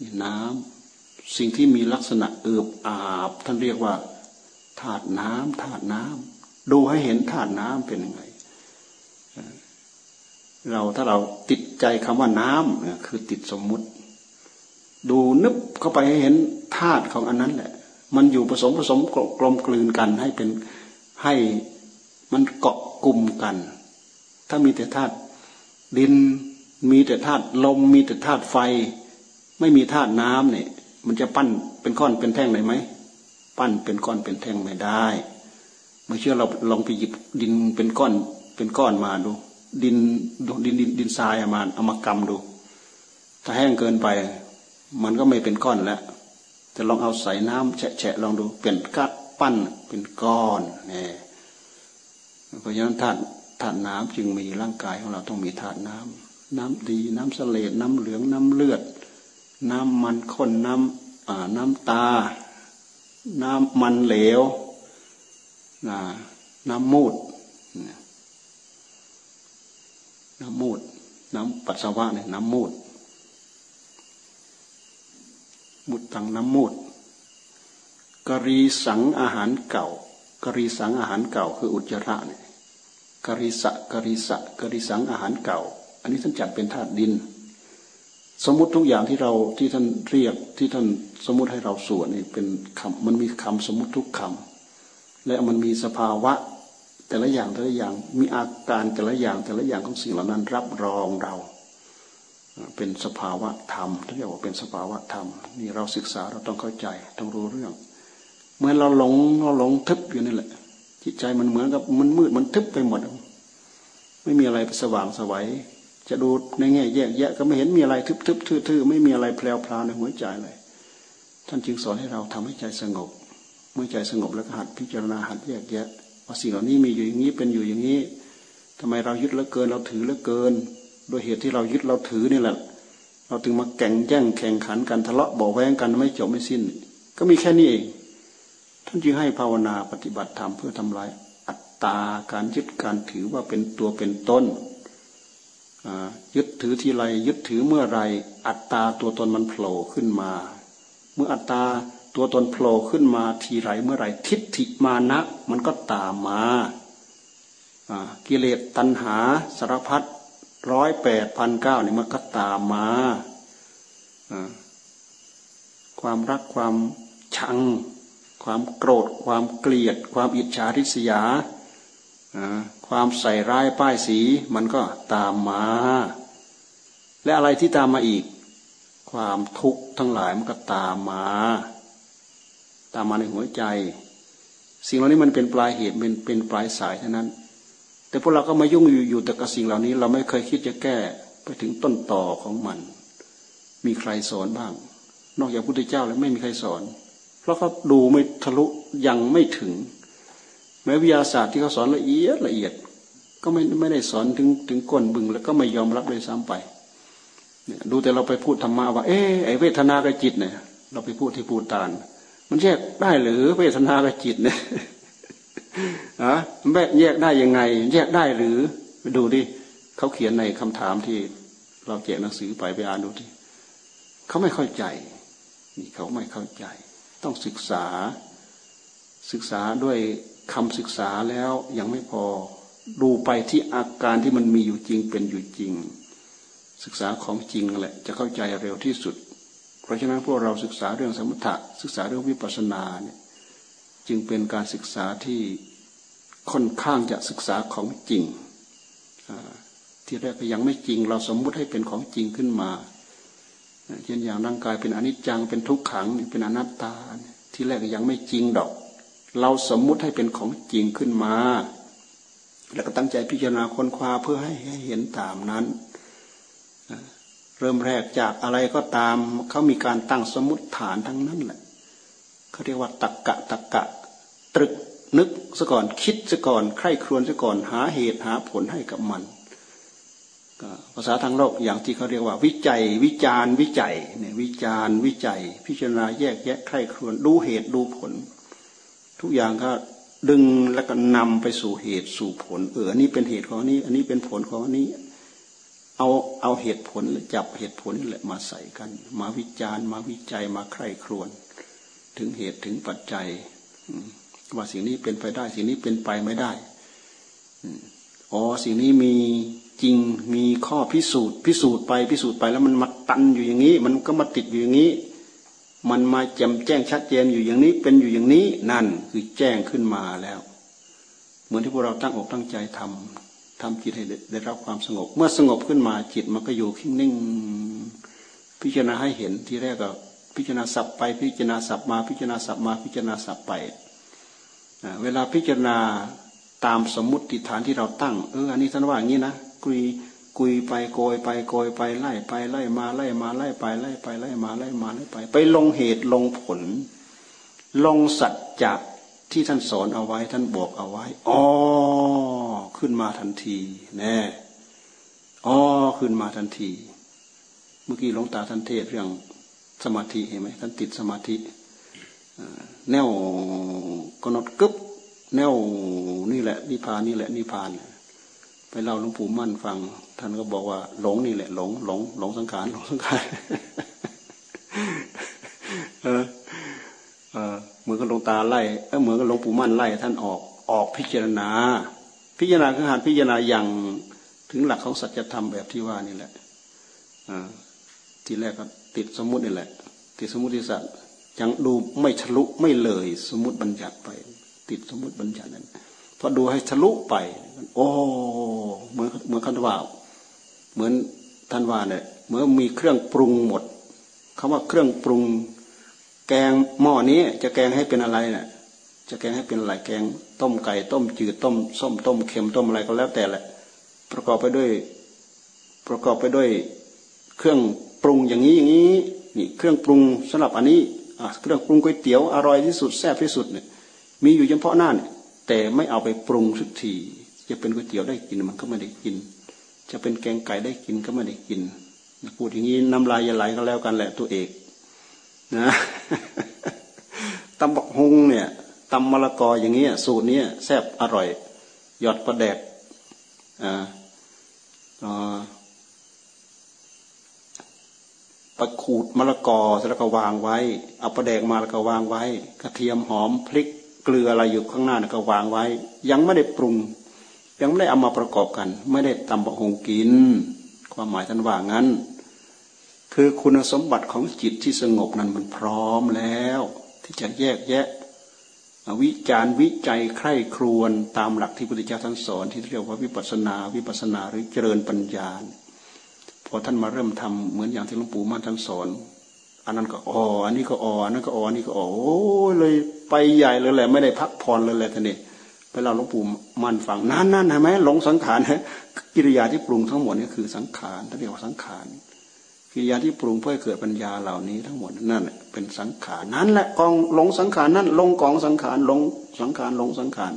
นี่น้ำสิ่งที่มีลักษณะเอือบอาบ ท่านเรียกว่าธาตุน้ำธาตุน้ำดูให้เห็นธาตุน้ำเป็นยังไง เราถ้าเราติดใจคำว่าน้ำคือติดสมมุติ ดูนึบเข้าไปให้เห็นธาตุของอันนั้นแหละ มันอยู่ผสมผสมกลมกลืนกันให้เป็นให้มันเกาะกลุ่มกัน ถ้ามีแต่ธาตุดินมีแต่ธาตุลมมีแต่ธาตุไฟ ไม่มีธาตุน้ำเนี่ย มันจะปั้นเป็นก้อนเป็นแท่งได้ไหมปั้นเป็นก้อนเป็นแท่งไม่ได้เมื่อเชื่อเราลองไปหยิบดินเป็นก้อนเป็นก้อนมาดู ดินดินดินดินทรายมาเอามากำดู ถ้าแห้งเกินไป มันก็ไม่เป็นก้อนแล้วจะลองเอาใส่น้ำแฉะลองดูเปลี่ยนกัดปั้นเป็นก้อนเนี่ยเพราะฉะนั้นธาตุธาตุน้ำจึงมีร่างกายของเราต้องมีธาตุน้ำน้ำดีน้ำเสลดน้ำเหลืองน้ำเลือด น้ำมันข้นน้ำน้ำตา น้ำมันเหลวน้ำมูด น้ำมูด น้ำปัสสาวะเนี่ยน้ำมูด มุดตังน้ำมูดกรีสังอาหารเก่ากรีสังอาหารเก่าคืออุจจาระเนี่ยกรีสะกรีสะกรีสังอาหารเก่า อันนี้ท่านจัดเป็นธาตุดิน สมมติทุกอย่างที่เราที่ท่านเรียกที่ท่านสมมติให้เราสวดนี่เป็นคำมันมีคำสมมติทุกคำและมันมีสภาวะ แต่ละอย่างแต่ละอย่างมีอาการแต่ละอย่างแต่ละอย่างของสิ่งเหล่านั้นรับรองเรา เป็นสภาวะธรรมที่เรียกว่าเป็นสภาวะธรรมนี่เราศึกษาเราต้องเข้าใจ ต้องรู้เรื่องเมื่อเราหลงเราหลงทึบอยู่นี่แหละ จิตใจมันเหมือนกับมันมืดมันทึบไปหมด ไม่มีอะไรสว่างสวัยจะดูในแง่แยกแยะก็ไม่เห็นมีอะไรทึบๆทื่อๆไม่มีอะไรแพลวพลาในหัวใจเลย ท่านจึงสอนให้เราทำให้ใจสงบ เมื่อใจสงบแล้วก็หัดพิจารณาหัดแยกแยะว่าสิ่งเหล่านี้มีอยู่อย่างนี้เป็นอยู่อย่างนี้ทำไมเรายึดแล้วเกินเราถือแล้วเกิน โดยเหตุที่เรายึดเราถือนี่แหละ เราถึงมาแข่งแย่งแข่งขันกันทะเลาะบ่อแว้งกันไม่จบไม่สิ้น ก็มีแค่นี้เองท่านจึงให้ภาวนาปฏิบัติธรรมเพื่อทำลายอัตตาการยึดการถือว่าเป็นตัวเป็นต้นยึดถือทีไรยึดถือเมื่อไรอัตตาตัวตนมันโผล่ขึ้นมา เมื่ออัตตาตัวตนโผล่ขึ้นมาทีไรเมื่อไรทิฏฐิมานะมันก็ตามมากิเลสตัณหาสารพัด ร้อยแปดพันเก้านี่มันก็ตามมาความรักความชัง ความโกรธ ความเกลียด ความอิจฉาริษยาความใส่ร้ายป้ายสีมันก็ตามมา และอะไรที่ตามมาอีก ความทุกข์ทั้งหลายมันก็ตามมา ตามมาในหัวใจ สิ่งเหล่านี้มันเป็นปลายเหตุเป็นเป็นปลายสายเท่านั้น แต่พวกเราก็มายุ่งอยู่อยู่แต่กับสิ่งเหล่านี้ เราไม่เคยคิดจะแก้ไปถึงต้นต่อของมัน มีใครสอนบ้าง นอกจากพุทธเจ้าแล้วไม่มีใครสอน เพราะเขาดูไม่ทะลุยังไม่ถึง แม้วิทยาศาสตร์ที่เขาสอนละเอียดละเอียด ก็ไม่ไม่ได้สอนถึงถึงก้นบึง แล้วก็ไม่ยอมรับเลยซ้ำไปดูแต่เราไปพูดธรรมะว่า เออไอเวทนากับจิตเนี่ย เราไปพูดที่พูดตาน มันแยกได้หรือเวทนากับจิตเนี่ย อะแยกได้ยังไง แยกได้หรือไปดูดิเขาเขียนในคำถามที่เราแจกหนังสือไปไปอ่านดูดิเขาไม่เข้าใจนี่เขาไม่เข้าใจ ต้องศึกษา ศึกษาด้วยคำศึกษาแล้วยังไม่พอดูไปที่อาการที่มันมีอยู่จริงเป็นอยู่จริง ศึกษาของจริงแหละ จะเข้าใจเร็วที่สุด เพราะฉะนั้นพวกเราศึกษาเรื่องสมถะศึกษาเรื่องวิปัสสนาเนี่ย จึงเป็นการศึกษาที่ค่อนข้างจะศึกษาของจริง ที่แรกก็ยังไม่จริง เราสมมุติให้เป็นของจริงขึ้นมาเช่นอย่างร่างกายเป็นอนิจจังเป็นทุกขังเป็นอนัตตา ที่แรกยังไม่จริงดอก เราสมมุติให้เป็นของจริงขึ้นมา แล้วก็ตั้งใจพิจารณาค้นคว้าเพื่อให้เห็นตามนั้น เริ่มแรกจากอะไรก็ตามเขามีการตั้งสมมติฐานทั้งนั้นแหละ เขาเรียกว่าตักกะตักกะตรึกนึกซะก่อนคิดซะก่อนใคร่ครวญซะก่อนหาเหตุหาผลให้กับมันภาษาทางโลกอย่างที่เขาเรียกว่า วิจัย วิจารวิจัยเนี่ยวิจารวิจัย พิจารณาแยกแยะใคร่ครวญดูเหตุดูผล ทุกอย่างก็ดึงแล้วก็นำไปสู่เหตุสู่ผล เอออันนี้เป็นเหตุของอันี้ อันนี้เป็นผลของอันนี้ เอาเอาเหตุผลจับเหตุผลนี่แหละมาใส่กัน มาวิจารมาวิจัยมาใคร่ครวญ ถึงเหตุถึงปัจจัยว่าสิ่งนี้เป็นไปได้ สิ่งนี้เป็นไปไม่ได้อ๋อสิ่งนี้มีจริงมีข้อพิสูจน์ พิสูจน์ไปพิสูจน์ไปแล้วมันมาตันอยู่อย่างนี้ มันก็มาติดอยู่อย่างนี้ มันมาแจ่มแจ้งชัดเจนอยู่อย่างนี้ เป็นอยู่อย่างนี้นั่นคือแจ้งขึ้นมาแล้ว เหมือนที่พวกเราตั้งอกตั้งใจทำทำจิตให้ได้รับความสงบ เมื่อสงบขึ้นมาจิตมันก็อยู่นิ่งพิจารณาให้เห็นที่แรกก็ พิจารณาสับไปพิจารณาสับมาพิจารณาสับมาพิจารณาสับไป เวลาพิจารณาตามสมมติฐานที่เราตั้ง เอออันนี้ท่านว่าอย่างนี้นะกุยกุยไปโกยไปโกยไปไล่ไปไล่มาไล่มาไล่ไปไล่ไปไล่มาไล่มาไล่ไป ไปลงเหตุลงผล ลงสัจจะที่ท่านสอนเอาไว้ท่านบอกเอาไว้อ๋อขึ้นมาทันทีแน่อ๋อขึ้นมาทันที เมื่อกี้หลวงตาท่านเทศเรื่อง สมาธิเห็นไหมท่านติดสมาธิแนวกนดกึบแนวนี่แหละนิพานนี่แหละนิพานไปเล่าหลวงปู่มั่นฟัง ท่านก็บอกว่าหลงนี่แหละหลงหลงหลงสังขารหลงสังขารเออเออเหมือนกับหลวงตาไล่เออเหมือนกับหลวงปู่มั่นไล่ท่านออกออกพิจารณา พิจารณาคือหารพิจารณาอย่างถึงหลักของสัจธรรมแบบที่ว่านี่แหละอ่าทีแรกก็ ติดสมมุตินี่แหละ ติดสมมุติสัตว์ยังดูไม่ทะลุไม่เลย สมมติบัญญัติไป ติดสมมติบัญญัตินั้นพอดูให้ทะลุไป โอ้เหมือนเหมือนคันว่าเหมือนท่านว่าเนี่ยเมื่อมีเครื่องปรุงหมดคำว่าเครื่องปรุง แกงหม้อนี้จะแกงให้เป็นอะไรเนี่ยจะแกงให้เป็นอะไรแกง ต้มไก่ต้มจืดต้มส้มต้มเค็มต้มอะไรก็แล้วแต่แหละ ประกอบไปด้วย ประกอบไปด้วยเครื่อง ปรุงอย่างนี้อย่างนี้นี่เครื่องปรุงสำหรับอันนี้เครื่องปรุงก๋วยเตี๋ยวอร่อยที่สุดแซ่บที่สุดเนี่ยมีอยู่เฉพาะหน้าเนี่ยแต่ไม่เอาไปปรุงสักทีจะเป็นก๋วยเตี๋ยวได้กินมันก็ไม่ได้กิน จะเป็นแกงไก่ได้กินก็ไม่ได้กินพูดอย่างนี้น้ำลายยไหลก็แล้วกันแหละตัวเอกนะตำบักฮงเนี่ยตำมะละกออย่างเงี้ยสูตรนี้แซ่บอร่อย หยอดประแดกอ่า ไปขูดมะละกอแล้วก็วางไว้ เอาปลาแดกมาแล้วก็วางไว้ กระเทียมหอมพริกเกลืออะไรอยู่ข้างหน้าก็วางไว้ ยังไม่ได้ปรุง ยังไม่ได้เอามาประกอบกัน ไม่ได้ตำบะหงกิน ความหมายท่านว่างั้น คือคุณสมบัติของจิตที่สงบนั้นมันพร้อมแล้ว ที่จะแยกแยะ วิจารวิจัยใคร่ครวนตามหลักที่พระพุทธเจ้าท่านสอนที่เรียกว่าวิปัสนา วิปัสนาหรือเจริญปัญญา พอท่านมาเริ่มทำเหมือนอย่างที่หลวงปู่มั่นท่านสอนอันนั้นก็อ๋ออันนี้ก็อ๋ออันนั้นก็อ๋ออันนี้ก็อ๋อโอ้เลยไปใหญ่เลยแหละไม่ได้พักผ่อนเลยแหละท่านนี่ไปเล่าหลวงปู่มั่นฟังนั่นนั่นเห็นไหมหลงสังขารกิริยาที่ปรุงทั้งหมดนี่คือสังขารท่านเรียกว่าสังขารกิริยาที่ปรุงเพื่อเกิดปัญญาเหล่านี้ทั้งหมดนั่นเป็นสังขารนั่นแหละกองหลงสังขารนั่นลงกองสังขารลงสังขารลงสังขาร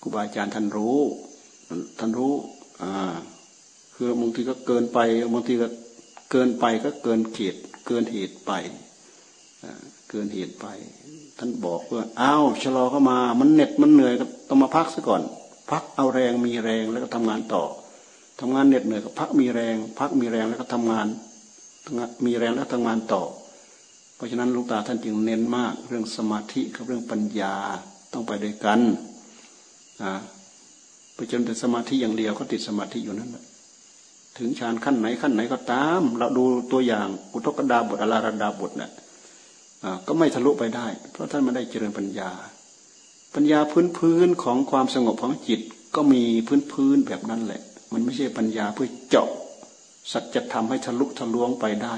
ครูบาอาจารย์ท่านรู้ ท่านรู้อ่า คือบางทีก็เกินไปบางทีก็เกินไปก็เกินเขตเกินเหตุไปเกินเหตุไป ท่านบอกว่าอ้าวชะลอเข้ามามันเหน็ดมันเหนื่อยก็ต้องมาพักซะก่อน พักเอาแรงมีแรงแล้วก็ทำงานต่อทำงานเหน็ดเหนื่อยก็พักมีแรง พักมีแรงแล้วก็ทำงานมีแรงแล้วทำงานต่อ เพราะฉะนั้นลูกตาท่านจึงเน้นมาก เรื่องสมาธิกับเรื่องปัญญาต้องไปด้วยกันอ่าไปจนแต่สมาธิอย่างเดียวก็ติดสมาธิอยู่นั่นแหละ ถึงฌานขั้นไหนขั้นไหนก็ตาม เราดูตัวอย่างอุทกดาบทอลาระดาบทนะ่ะก็ไม่ทะลุไปได้ เพราะท่านไม่ได้เจริญปัญญา ปัญญาพื้นพื้นของความสงบของจิตก็มีพื้นพื้นแบบนั้นแหละ มันไม่ใช่ปัญญาเพื่อเจาะสัจธรรมให้ทะลุทะลวงไปได้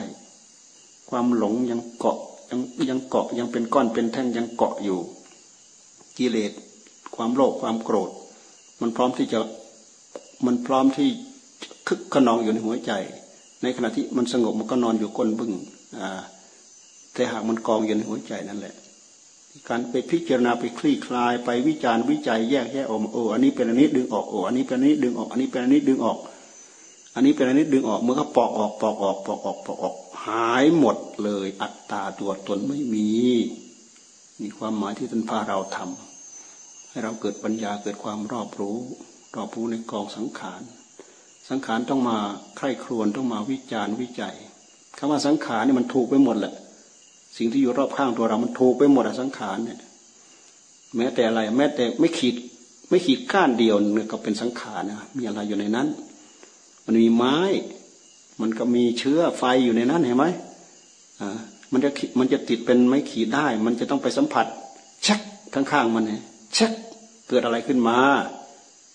ความหลงยังเกาะยังยังเกาะยังเป็นก้อนเป็นแท่งยังเกาะอยู่ กิเลสความโลภความโกรธ มันพร้อมที่จะมันพร้อมที่ คึกขนองอยู่ในหัวใจ ในขณะที่มันสงบมันก็นอนอยู่ก้นบึง้งแต่หากมันกองอยู่ในหัวใจนั่นแหละ การไปพิจารณาไปคลี่คลาย ไปวิจารณ์วิจัยแยกแยกออกโอ้อันนี้เป็นอันนี้ดึงออกโอ้อันนี้เป็นอันนี้ดึงออกอันนี้เป็นอันนี้ดึงออก อันนี้เป็นอันนี้ดึงออกเมื่อก็ปอกออกปอกออกปอกออกปอกออกหายหมดเลย อัตตาตัวตนไม่มีมีความหมายที่ท่านพาเราทำให้เราเกิดปัญญาเกิดความรอบรู้ รอบรู้ในกองสังขาร สังขารต้องมาใคร่ครวญต้องมาวิจารณ์วิจัยคำว่าสังขารนี่มันถูกไปหมดแหละ สิ่งที่อยู่รอบข้างตัวเรา มันถูกไปหมดอะสังขารเนี่ย แม้แต่อะไร แม้แต่ไม่ขีดไม่ขีดก้านเดียวเนี่ยก็เป็นสังขารนะมีอะไรอยู่ในนั้น มันมีไม้ มันก็มีเชื้อไฟอยู่ในนั้นเห็นไหมอ่ามันจะมันจะติดเป็นไม้ขีดได้ มันจะต้องไปสัมผัสชักข้างๆมันเนี่ยชักเกิดอะไรขึ้นมา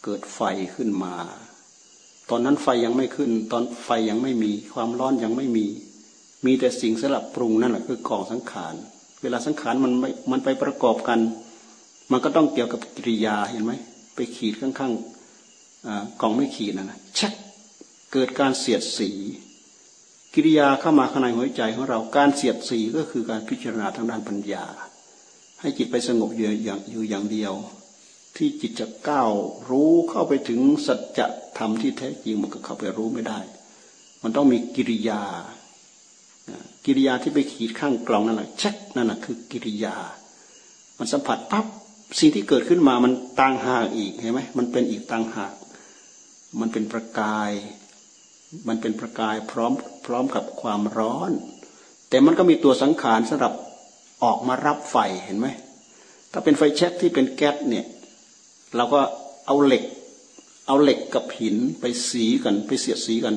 เกิดไฟขึ้นมา ตอนนั้นไฟยังไม่ขึ้น ตอนไฟยังไม่มี ความร้อนยังไม่มี มีแต่สิ่งสลับปรุงนั่นแหละคือกองสังขาร เวลาสังขารมันไม่มันไปประกอบกัน มันก็ต้องเกี่ยวกับกิริยาเห็นไหมไปขีดข้างๆกองไม่ขีดนะนะชักเกิดการเสียดสี กิริยาเข้ามาข้างในหัวใจของเราการเสียดสีก็คือการพิจารณาทางด้านปัญญา ให้จิตไปสงบอยู่อย่างอยู่อย่างเดียว ที่จิตจะก้าวรู้เข้าไปถึงสัจธรรมที่แท้จริงมันก็เข้าไปรู้ไม่ได้ มันต้องมีกิริยา กิริยาที่ไปขีดข้างกล่องนั่นแหละเช็คนั่นแหะคือกิริยา มันสัมผัสปั๊บสิ่งที่เกิดขึ้นมามันต่างหากอีกเห็นไหมมันเป็นอีกต่างหาก มันเป็นประกาย มันเป็นประกายพร้อมพร้อมกับความร้อน แต่มันก็มีตัวสังขารสำหรับออกมารับไฟเห็นไหมถ้าเป็นไฟแช็คที่เป็นแก๊สเนี่ย เราก็เอาเหล็ก เอาเหล็กกับหินไปสีกันไปเสียดสีกัน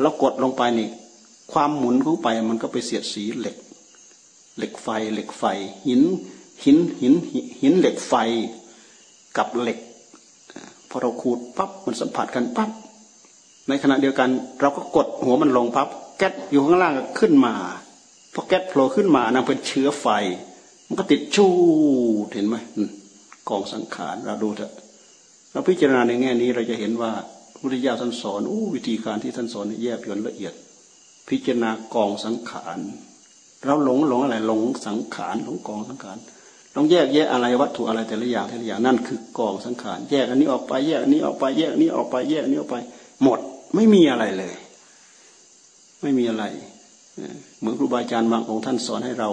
แล้วกดลงไปนี่ความหมุนของไปมันก็ไปเสียดสีเหล็ก เหล็กไฟ เหล็กไฟ หินหินหินหินเหล็กไฟกับเหล็กพอเราขูดปั๊บมันสัมผัสกันปั๊บในขณะเดียวกัน เราก็กดหัวมันลงปั๊บแก๊สอยู่ข้างล่างก็ขึ้นมาพอแก๊สโผล่ขึ้นมานั่นเป็นเชื้อไฟ มันก็ติดชูเห็นไหม กองสังขารเราดูเถอะเราพิจารณาในแง่นี้เราจะเห็นว่าพุทธิยาท่านสอนอู้วิธีการที่ท่านสอนแยบยลละเอียด พิจารณากองสังขารเราหลงหลงอะไรหลงสังขารหลงกองสังขารต้องแยกแยะอะไรวัตถุอะไรแต่ละอย่างแต่ละอย่างนั่นคือกองสังขารแยกอันนี้ออกไปแยกอันนี้ออกไปแยกอันนี้ออกไปแยกอันนี้ออกไป หมดไม่มีอะไรเลย ไม่มีอะไรเหมือนครูบาอาจารย์บางองค์ท่านสอนให้เรา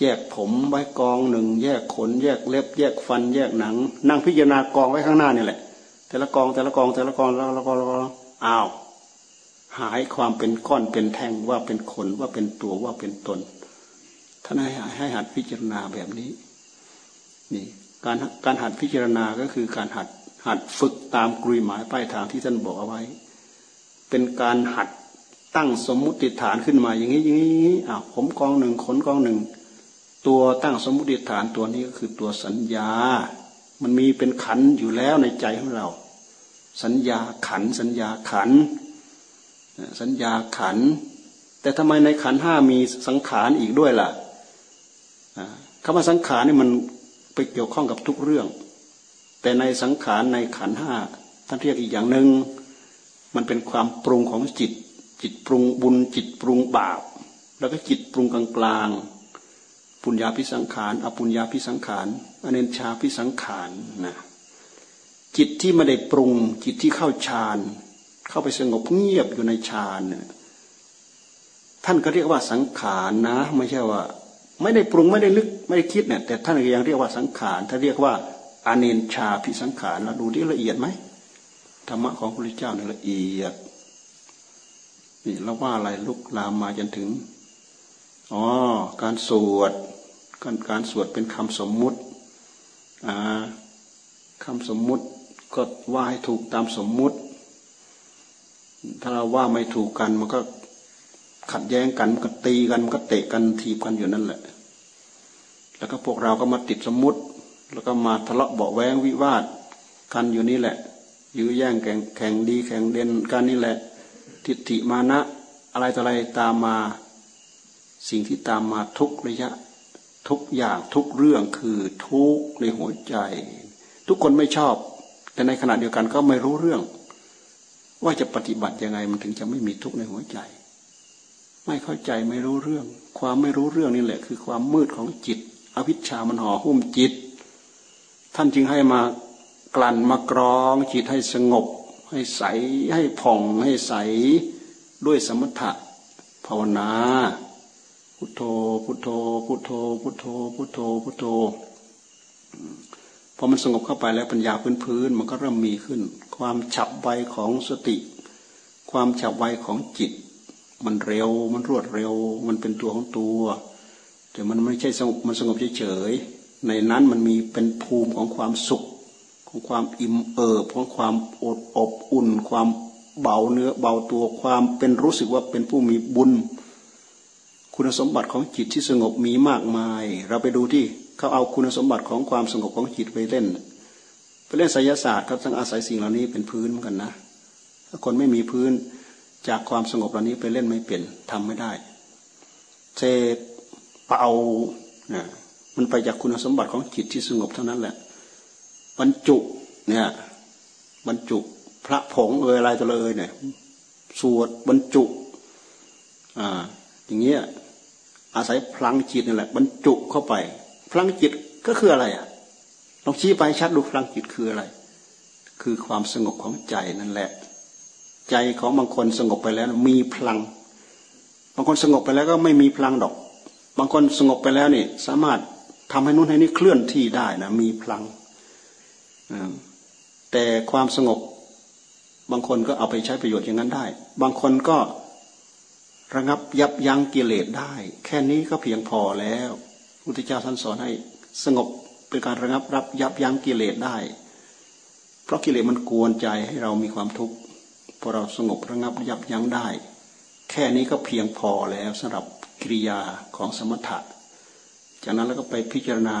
แยกผมไว้กองหนึ่งแยกขน แยกเล็บ แยกฟัน แยกหนัง นั่งพิจารณากองไว้ข้างหน้านี่แหละ แต่ละกองแต่ละกองแต่ละกองแล้วแล้วก็อ้าวหายความเป็นก้อนเป็นแท่งว่าเป็นขนว่าเป็นตัวว่าเป็นตนท่านให้ให้หัดพิจารณาแบบนี้นี่การการหัดพิจารณาก็คือการหัดหัดฝึกตามกรุยหมายป้ายทางที่ท่านบอกเอาไว้ เป็นการหัดตั้งสมมุติฐานขึ้นมาอย่างนี้อย่างนี้อ้าวผมกองหนึ่งขนกองหนึ่ง ตัวตั้งสมมติฐานตัวนี้ก็คือตัวสัญญา มันมีเป็นขันอยู่แล้วในใจของเรา สัญญาขันสัญญาขัน สัญญาขัน แต่ทำไมในขันห้ามีสังขารอีกด้วยล่ะคำว่าสังขารนี่มันไปเกี่ยวข้องกับทุกเรื่อง แต่ในสังขารในขันห้าท่านเรียกอีกอย่างหนึ่งมันเป็นความปรุงของจิต จิตปรุงบุญจิตปรุงบาป แล้วก็จิตปรุงกลางกลาง ปุญญาพิสังขาร อปุญญาพิสังขารอเนชาพิสังขารนะจิตที่ไม่ได้ปรุง จิตที่เข้าฌาน เข้าไปสงบเงียบอยู่ในฌานเนี่ยท่านก็เรียกว่าสังขารนะ ไม่ใช่ว่า ไม่ได้ปรุงไม่ได้ลึกไม่ได้คิดเนี่ยแต่ท่านก็ยังเรียกว่าสังขารท่านเรียกว่าอเนนชาพิสังขารเราดูที่ละเอียดไหมธรรมะของพระพุทธเจ้าเนี่ยละเอียดนี่เราว่าอะไรลุกลามมาจนถึงอ๋อการสวด การการสวดเป็นคำสมมุติอ่าคำสมมุติก็ว่าให้ถูกตามสมมุติ ถ้าเราว่าไม่ถูกกันมันก็ขัดแย้งกันมันก็ตีกันมันก็เตะกันทีบกันอยู่นั่นแหละ แล้วก็พวกเราก็มาติดสมมุติ แล้วก็มาทะเลาะเบาแวงวิวาทกันอยู่นี่แหละ ยื้อแย่งแข่งแข่งดีแข่งเด่นกันนี่แหละ ทิฏฐิมานะ อะไรต่ออะไรตามมา สิ่งที่ตามมาทุกระยะ ทุกอย่างทุกเรื่องคือทุกในหัวใจ ทุกคนไม่ชอบ แต่ในขณะเดียวกันก็ไม่รู้เรื่อง ว่าจะปฏิบัติยังไงมันถึงจะไม่มีทุกในหัวใจ ไม่เข้าใจไม่รู้เรื่อง ความไม่รู้เรื่องนี่แหละ คือความมืดของจิต อวิชชามันห่อหุ้มจิต ท่านจึงให้มากลั่นมากรองจิตให้สงบ ให้ใสให้ผ่องให้ใสด้วยสมถะภาวนา พุทโธ พุทโธ พุทโธ พุทโธ พุทโธ พุทโธ พอมันสงบเข้าไปแล้วปัญญาพื้นๆมันก็เริ่มมีขึ้น ความฉับไวของสติ ความฉับไวของจิต มันเร็ว มันรวดเร็ว มันเป็นตัวของตัว แต่มันไม่ใช่สงบ มันสงบเฉยๆ ในนั้นมันมีเป็นภูมิของความสุข ของความอิ่มเอิบ ของความอดอบอุ่น ความเบาเนื้อเบาตัว ความเป็นรู้สึกว่าเป็นผู้มีบุญ คุณสมบัติของจิตที่สงบมีมากมาย เราไปดูที่เขาเอาคุณสมบัติของความสงบของจิตไปเล่น ไปเล่นไสยศาสตร์เขาต้องอาศัยสิ่งเหล่านี้เป็นพื้นเหมือนกันนะ ถ้าคนไม่มีพื้นจากความสงบเหล่านี้ไปเล่นไม่เป็นทำไม่ได้เซเป่าเนี่ยมันไปจากคุณสมบัติของจิตที่สงบเท่านั้นแหละ บรรจุเนี่ยบรรจุพระผงเอ่ยอะไรตัวเลยเนี่ยสวดบรรจุ อ่า อย่างเงี้ย อาศัยพลังจิตนี่แหละบรรจุเข้าไป พลังจิตก็คืออะไรอะลองชี้ไปชัดดูพลังจิตคืออะไร คือความสงบของใจนั่นแหละ ใจของบางคนสงบไปแล้ว มีพลัง บางคนสงบไปแล้วก็ไม่มีพลังดอก บางคนสงบไปแล้วนี่สามารถทำให้นู้นให้นี้เคลื่อนที่ได้นะมีพลังแต่ความสงบบางคนก็เอาไปใช้ประโยชน์อย่างนั้นได้ บางคนก็ ระงับยับยั้งกิเลสได้ แค่นี้ก็เพียงพอแล้วพุทธเจ้าท่านสอนให้สงบเป็นการระงับรับยับยั้งกิเลสได้ เพราะกิเลสมันกวนใจให้เรามีความทุกข์พอเราสงบระงับยับยั้งได้ แค่นี้ก็เพียงพอแล้วสำหรับกิริยาของสมถะ จากนั้นแล้วก็ไปพิจารณา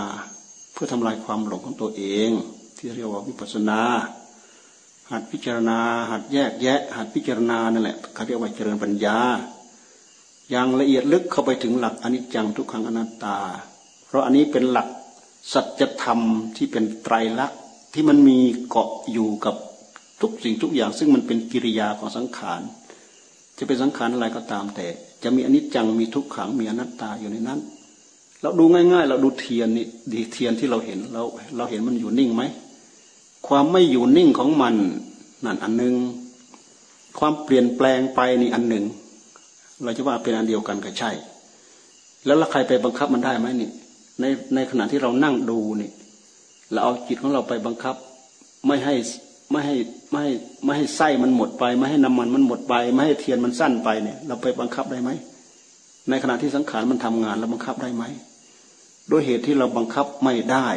เพื่อทำลายความหลงของตัวเอง ที่เรียกว่าวิปัสสนาหัดพิจารณา หัดแยกแยะ หัดพิจารณานั่นแหละเขาเรียกว่าเจริญปัญญา อย่างละเอียดลึกเข้าไปถึงหลักอนิจจังทุกขังอนัตตา เพราะอันนี้เป็นหลักสัจธรรมที่เป็นไตรลักษณ์ที่มันมีเกาะอยู่กับทุกสิ่งทุกอย่าง ซึ่งมันเป็นกิริยาของสังขาร จะเป็นสังขารอะไรก็ตามแต่ จะมีอนิจจังมีทุกขังมีอนัตตาอยู่ในนั้น เราดูง่ายๆ เราดูเทียนนี่ดีเทียนที่เราเห็นเราเราเห็นมันอยู่นิ่งไหมความไม่อยู่นิ่งของมันนั่นอันหนึ่งความเปลี่ยนแปลงไปนี่อันหนึ่ง เราจะว่าเป็นอันเดียวกันก็ใช่ แล้วใครไปบังคับมันได้ไหมนี่ในในขณะที่เรานั่งดูนี่เราเอาจิตของเราไปบังคับ ไม่ให้ไม่ให้ไม่ให้ไม่ให้ไส้มันหมดไป ไม่ให้น้ำมันมันหมดไป ไม่ให้เทียนมันสั้นไปเนี่ย เราไปบังคับได้ไหมในขณะที่สังขารมันทำงานเราบังคับได้ไหมด้วยเหตุที่เราบังคับไม่ได้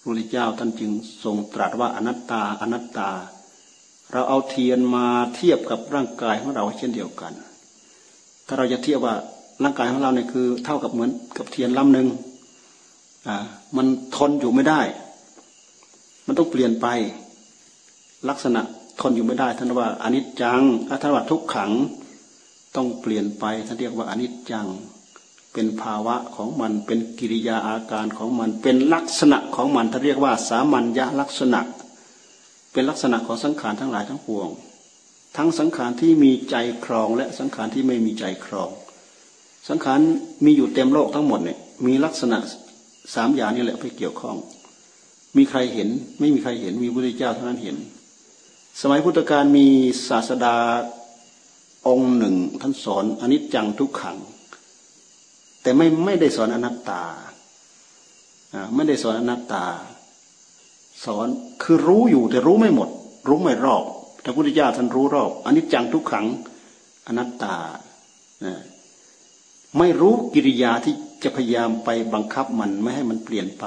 พระพุทธเจ้าท่านจึงทรงตรัสว่าอนัตตาอนัตตา เราเอาเทียนมาเทียบกับร่างกายของเราเช่นเดียวกัน ถ้าเราจะเทียบว่าร่างกายของเราเนี่ยคือ เท่ากับเหมือนกับเทียนลำหนึ่งอ่ามันทนอยู่ไม่ได้ มันต้องเปลี่ยนไป ลักษณะทนอยู่ไม่ได้ท่านว่าอนิจจังท่านว่าทุกขังต้องเปลี่ยนไปท่านเรียกว่าอนิจจังเป็นภาวะของมันเป็นกิริยาอาการของมัน เป็นลักษณะของมันท่านเรียกว่า สามัญญลักษณะ เป็นลักษณะของสังขารทั้งหลายทั้งปวง ทั้งสังขารที่มีใจครองและสังขารที่ไม่มีใจครอง สังขารมีอยู่เต็มโลกทั้งหมดเนี่ยมีลักษณะสามอย่างนี้แหละไปเกี่ยวข้อง มีใครเห็นไม่มีใครเห็นมีพระพุทธเจ้าเท่านั้นเห็น สมัยพุทธกาลมีศาสดาองค์หนึ่งท่านสอนอนิจจังทุกขัง แต่ไม่ไม่ได้สอนอนัตตาไม่ได้สอนอนัตตา สอนคือรู้อยู่แต่รู้ไม่หมด รู้ไม่รอบ พระพุทธเจ้าท่านรู้รอบอันนี้จังทุกขังอนัตตาไม่รู้กิริยาที่จะพยายามไปบังคับมันไม่ให้มันเปลี่ยนไป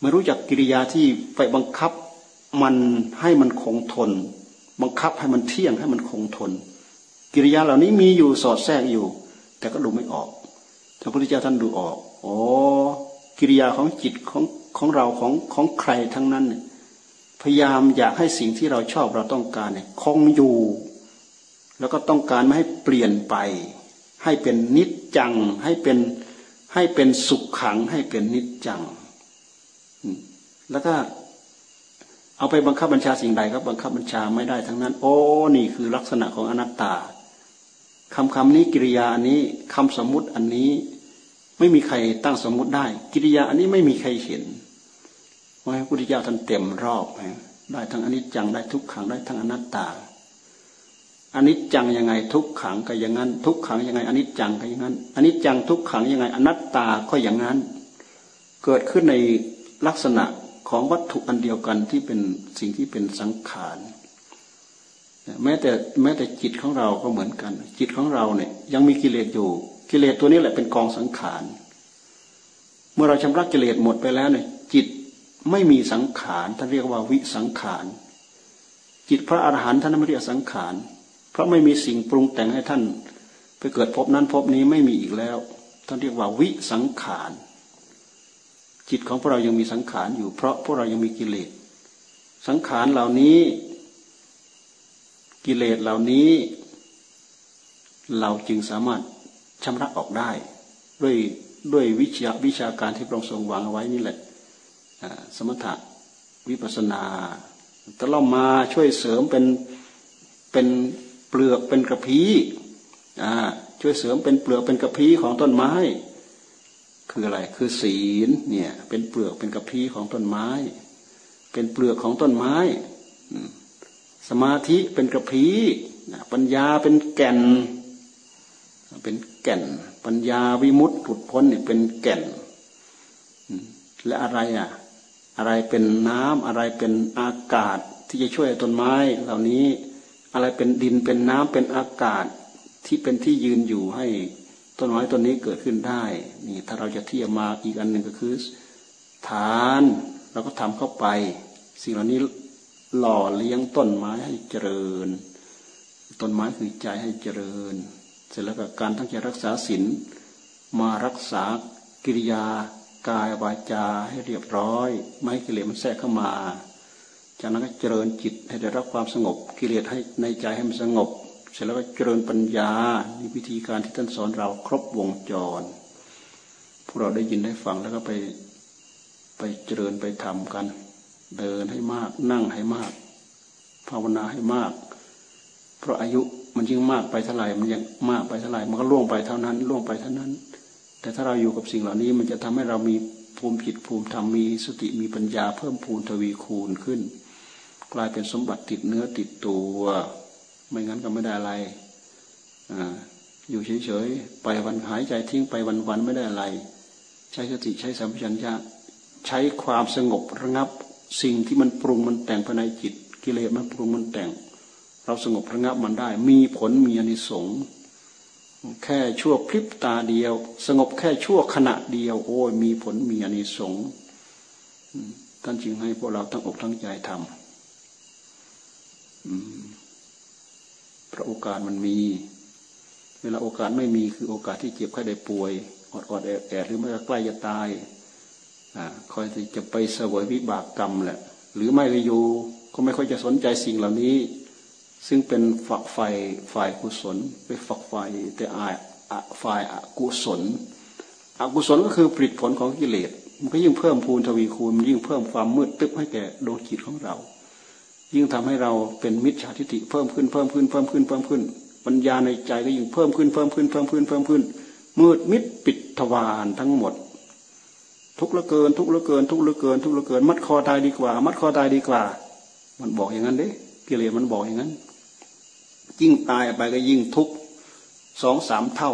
ไม่รู้จักกิริยาที่ไปบังคับมันให้มันคงทน บังคับให้มันเที่ยงให้มันคงทน กิริยาเหล่านี้มีอยู่สอดแทรกอยู่ แต่ก็ดูไม่ออกพระพุทธเจ้าท่านดูออกอ๋อกิริยาของจิตของของเราของของใครทั้งนั้นเนี่ย พยายามอยากให้สิ่งที่เราชอบเราต้องการเนี่ยคงอยู่ แล้วก็ต้องการไม่ให้เปลี่ยนไป ให้เป็นนิจจัง ให้เป็นให้เป็นสุขขัง ให้เป็นนิจจัง แล้วก็เอาไปบังคับบัญชาสิ่งใดก็บังคับบัญชาไม่ได้ทั้งนั้น โอ้นี่คือลักษณะของอนัตตาคำคำนี้กิริยาอันนี้คำสมมุติอันนี้ ไม่มีใครตั้งสมมุติได้ กิริยาอันนี้ไม่มีใครเห็น ว่าพระพุทธเจ้าท่านเต็มรอบได้ทั้งอนิจจังได้ทุกขังได้ทั้งอนัตตาอนิจจังยังไงทุกขังก็อย่างนั้น ทุกขังยังไงอนิจจังก็อย่างนั้นอนิจจังทุกขังยังไงอนัตตาก็อย่างนั้น เกิดขึ้นในลักษณะของวัตถุอันเดียวกันที่เป็นสิ่งที่เป็นสังขารแม้แต่แม้แต่จิตของเราก็เหมือนกัน จิตของเราเนี่ยยังมีกิเลสอยู่ กิเลสตัวนี้แหละเป็นกองสังขาร เมื่อเราชำระกิเลสหมดไปแล้วเนี่ยจิต ไม่มีสังขารท่านเรียกว่าวิสังขาร จิตพระอรหันต์ท่านไม่เรียกสังขาร เพราะไม่มีสิ่งปรุงแต่งให้ท่าน ไปเกิดพบนั้นพบนี้ไม่มีอีกแล้ว ท่านเรียกว่าวิสังขาร จิตของพวกเรายังมีสังขารอยู่ เพราะพวกเรายังมีกิเลส สังขารเหล่านี้ กิเลสเหล่านี้ เราจึงสามารถชำระออกได้ ด้วยด้วยวิชาวิชาการที่พระองค์ทรงวางเอาไว้นี่แหละ สมถะวิปัสนาตะล่อมมาช่วยเสริมเป็นเป็นเปลือกเป็นกระพี้ช่วยเสริมเป็นเปลือกเป็นกระพี้ของต้นไม้ คืออะไรคือศีลเนี่ยเป็นเปลือกเป็นกระพี้ของต้นไม้ เป็นเปลือกของต้นไม้ สมาธิเป็นกระพี้ปัญญาเป็นแก่น เป็นแก่น ปัญญาวิมุตติหลุดพ้นเนี่ยเป็นแก่นและอะไรอะ อะไรเป็นน้ำอะไรเป็นอากาศที่จะช่วยต้นไม้เหล่านี้อะไรเป็นดินเป็นน้ำเป็นอากาศที่เป็นที่ยืนอยู่ให้ต้นไม้ต้นนี้เกิดขึ้นได้ นี่ถ้าเราจะเทียบมาอีกอันหนึ่งก็คือ ฐานเราก็ทำเข้าไป สิ่งเหล่านี้หล่อเลี้ยงต้นไม้ให้เจริญ ต้นไม้คือใจให้เจริญ เสร็จแล้วก็การทั้งใจรักษาศีลมารักษากิริยา กายวาจาให้เรียบร้อย ไม่กิเลสมันแทรกเข้ามา จากนั้นก็เจริญจิตให้ได้รับความสงบ กิเลสให้ในใจให้มันสงบ เสร็จแล้วก็เจริญปัญญานี่วิธีการที่ท่านสอนเราครบวงจร พวกเราได้ยินได้ฟังแล้วก็ไปไปเจริญไปทำกัน เดินให้มากนั่งให้มาก ภาวนาให้มาก เพราะอายุมันยิ่งมากไปเท่าไหร่มันยังมากไปเท่าไหร่มันก็ล่วงไปเท่านั้นล่วงไปเท่านั้น แต่ถ้าเราอยู่กับสิ่งเหล่านี้มันจะทำให้เรามีภูมิจิตภูมิธรรมมีสติมีปัญญาเพิ่มพูนทวีคูณขึ้น กลายเป็นสมบัติติดเนื้อติดตัว ไม่งั้นก็ไม่ได้อะไรออยู่เฉยๆไปวันหายใจทิ้งไปวันๆไม่ได้อะไร ใช้สติใช้สัมผัสัญญาใช้ความสงบระงับสิ่งที่มันปรุงมันแต่งภายในจิต กิเลสมันปรุงมันแต่ง เราสงบระงับมันได้ มีผลมีอนิสงส์ แค่ชั่วพริบตาเดียว สงบแค่ชั่วขณะเดียว โอ้ยมีผลมีอานิสงส์ท่านจึงให้พวกเราทั้งอกทั้งใจทำพระโอกาสมันมี เวลาโอกาสไม่มีคือโอกาสที่เจ็บไข้ได้ป่วยอดอดแอดแอดหรือไม่ก็ใกล้จะตายอคอยจะไปเสวยวิบากกรรมแหละ หรือไม่ก็อยู่ก็ไม่ค่อยจะสนใจสิ่งเหล่านี้ ซึ่งเป็นฝักไฟฝ่ายกุศล ไปฝักไฟแต่อายฝ่ายอกุศล อกุศลก็คือผลิตผลของกิเลสมันก็ยิ่งเพิ่มพูนทวีคูณยิ่งเพิ่มความมืดตึ๊บให้แก่ดวงจิตของเรา ยิ่งทำให้เราเป็นมิจฉาทิฏฐิเพิ่มขึ้นเพิ่มขึ้นเพิ่มขึ้นเพิ่มขึ้นปัญญาในใจก็ยิ่งเพิ่มขึ้นเพิ่มขึ้นเพิ่มขึ้นเพิ่มขึ้นมืดมิดปิดทวารทั้งหมด ทุกข์ละเกิน ทุกข์ละเกิน ทุกข์ละเกิน ทุกข์ละเกิน มัดคอตายดีกว่า มัดคอตายดีกว่า มันบอกอย่างนั้นเด้กิเลสมันบอกอย่างนั้น ยิ่งตายไปก็ยิ่งทุกสองสามเท่า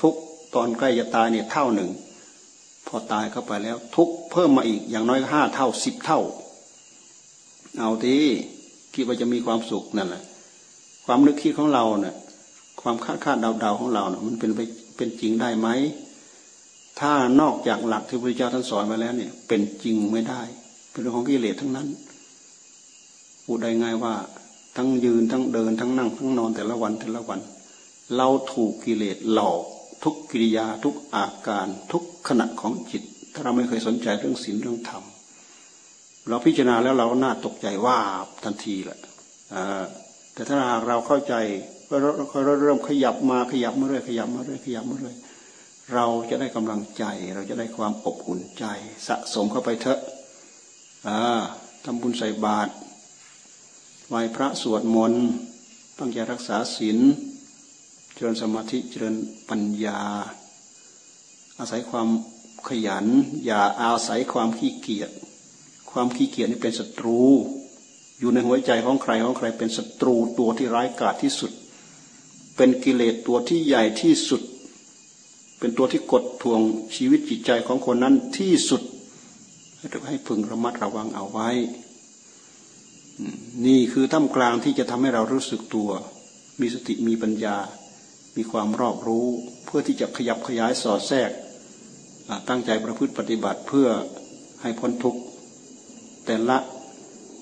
ทุกตอนใกล้จะตายเนี่ยเท่าหนึ่ง พอตายเข้าไปแล้ว ทุกเพิ่มมาอีกอย่างน้อยห้าเท่าสิบเท่า เอาทีคิดว่าจะมีความสุขนั่นแหละ ความนึกคิดของเราเนี่ยความคาดคาดเดาเดาของเราเนี่ยมันเป็นไปเป็นจริงได้ไหมถ้านอกจากหลักที่พระพุทธเจ้าท่านสอนมาแล้วเนี่ย เป็นจริงไม่ได้ เป็นเรื่องของกิเลสทั้งนั้นพูดได้ง่ายว่า ทั้งยืนทั้งเดินทั้งนั่งทั้งนอนแต่ละวันแต่ละวัน เราถูกกิเลสหลอกทุกกิริยาทุกอาการทุกขณะของจิต ถ้าเราไม่เคยสนใจเรื่องศีลเรื่องธรรมเราพิจารณาแล้วเราน่าตกใจว่าทันทีแหละแต่ถ้าหากเราเข้าใจเราเริ่มขยับมาขยับมาเรื่อยขยับมาเรื่อยขยับมาเรื่อยเราจะได้กำลังใจ เราจะได้ความอบอุ่นใจ สะสมเข้าไปเถอะทำบุญใส่บาตร ไหว้พระสวดมนต์ตั้งใจรักษาศีลเจริญสมาธิเจริญปัญญา อาศัยความขยัน อย่าอาศัยความขี้เกียจความขี้เกียจนี่เป็นศัตรู อยู่ในหัวใจของใครของใคร เป็นศัตรูตัวที่ร้ายกาจที่สุด เป็นกิเลสตัวที่ใหญ่ที่สุด เป็นตัวที่กดทวงชีวิตจิตใจของคนนั้นที่สุดให้พึงระมัดระวังเอาไว้ นี่คือท่ามกลางที่จะทำให้เรารู้สึกตัว มีสติมีปัญญา มีความรอบรู้ เพื่อที่จะขยับขยายสอดแทรก ตั้งใจประพฤติปฏิบัติเพื่อให้พ้นทุกข์แต่ละ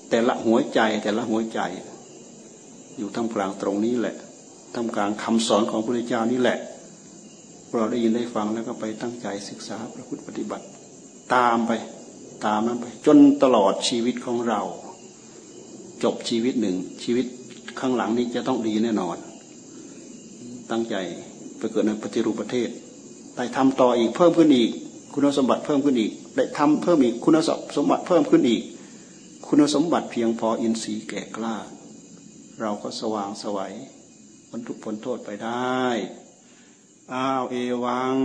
แต่ละหัวใจแต่ละหัวใจ อยู่ท่ามกลางตรงนี้แหละท่ามกลางคำสอนของพระพุทธเจ้านี่แหละเราได้ยินได้ฟังแล้วก็ไปตั้งใจศึกษาประพฤติปฏิบัติ ตามไปตามนั้นไป จนตลอดชีวิตของเรา จบชีวิตหนึ่ง ชีวิตข้างหลังนี้จะต้องดีแน่นอน ตั้งใจไปเกิดในปฏิรูปประเทศได้ทำต่ออีกเพิ่มขึ้นอีก คุณสมบัติเพิ่มขึ้นอีกได้ทำเพิ่มอีกคุณสมบัติเพิ่มขึ้นอีก คุณสมบัติเพียงพออินทรีย์แก่กล้า เราก็สว่างสวัยพ้นทุกพ้นโทษไปได้อ้าวเอวัง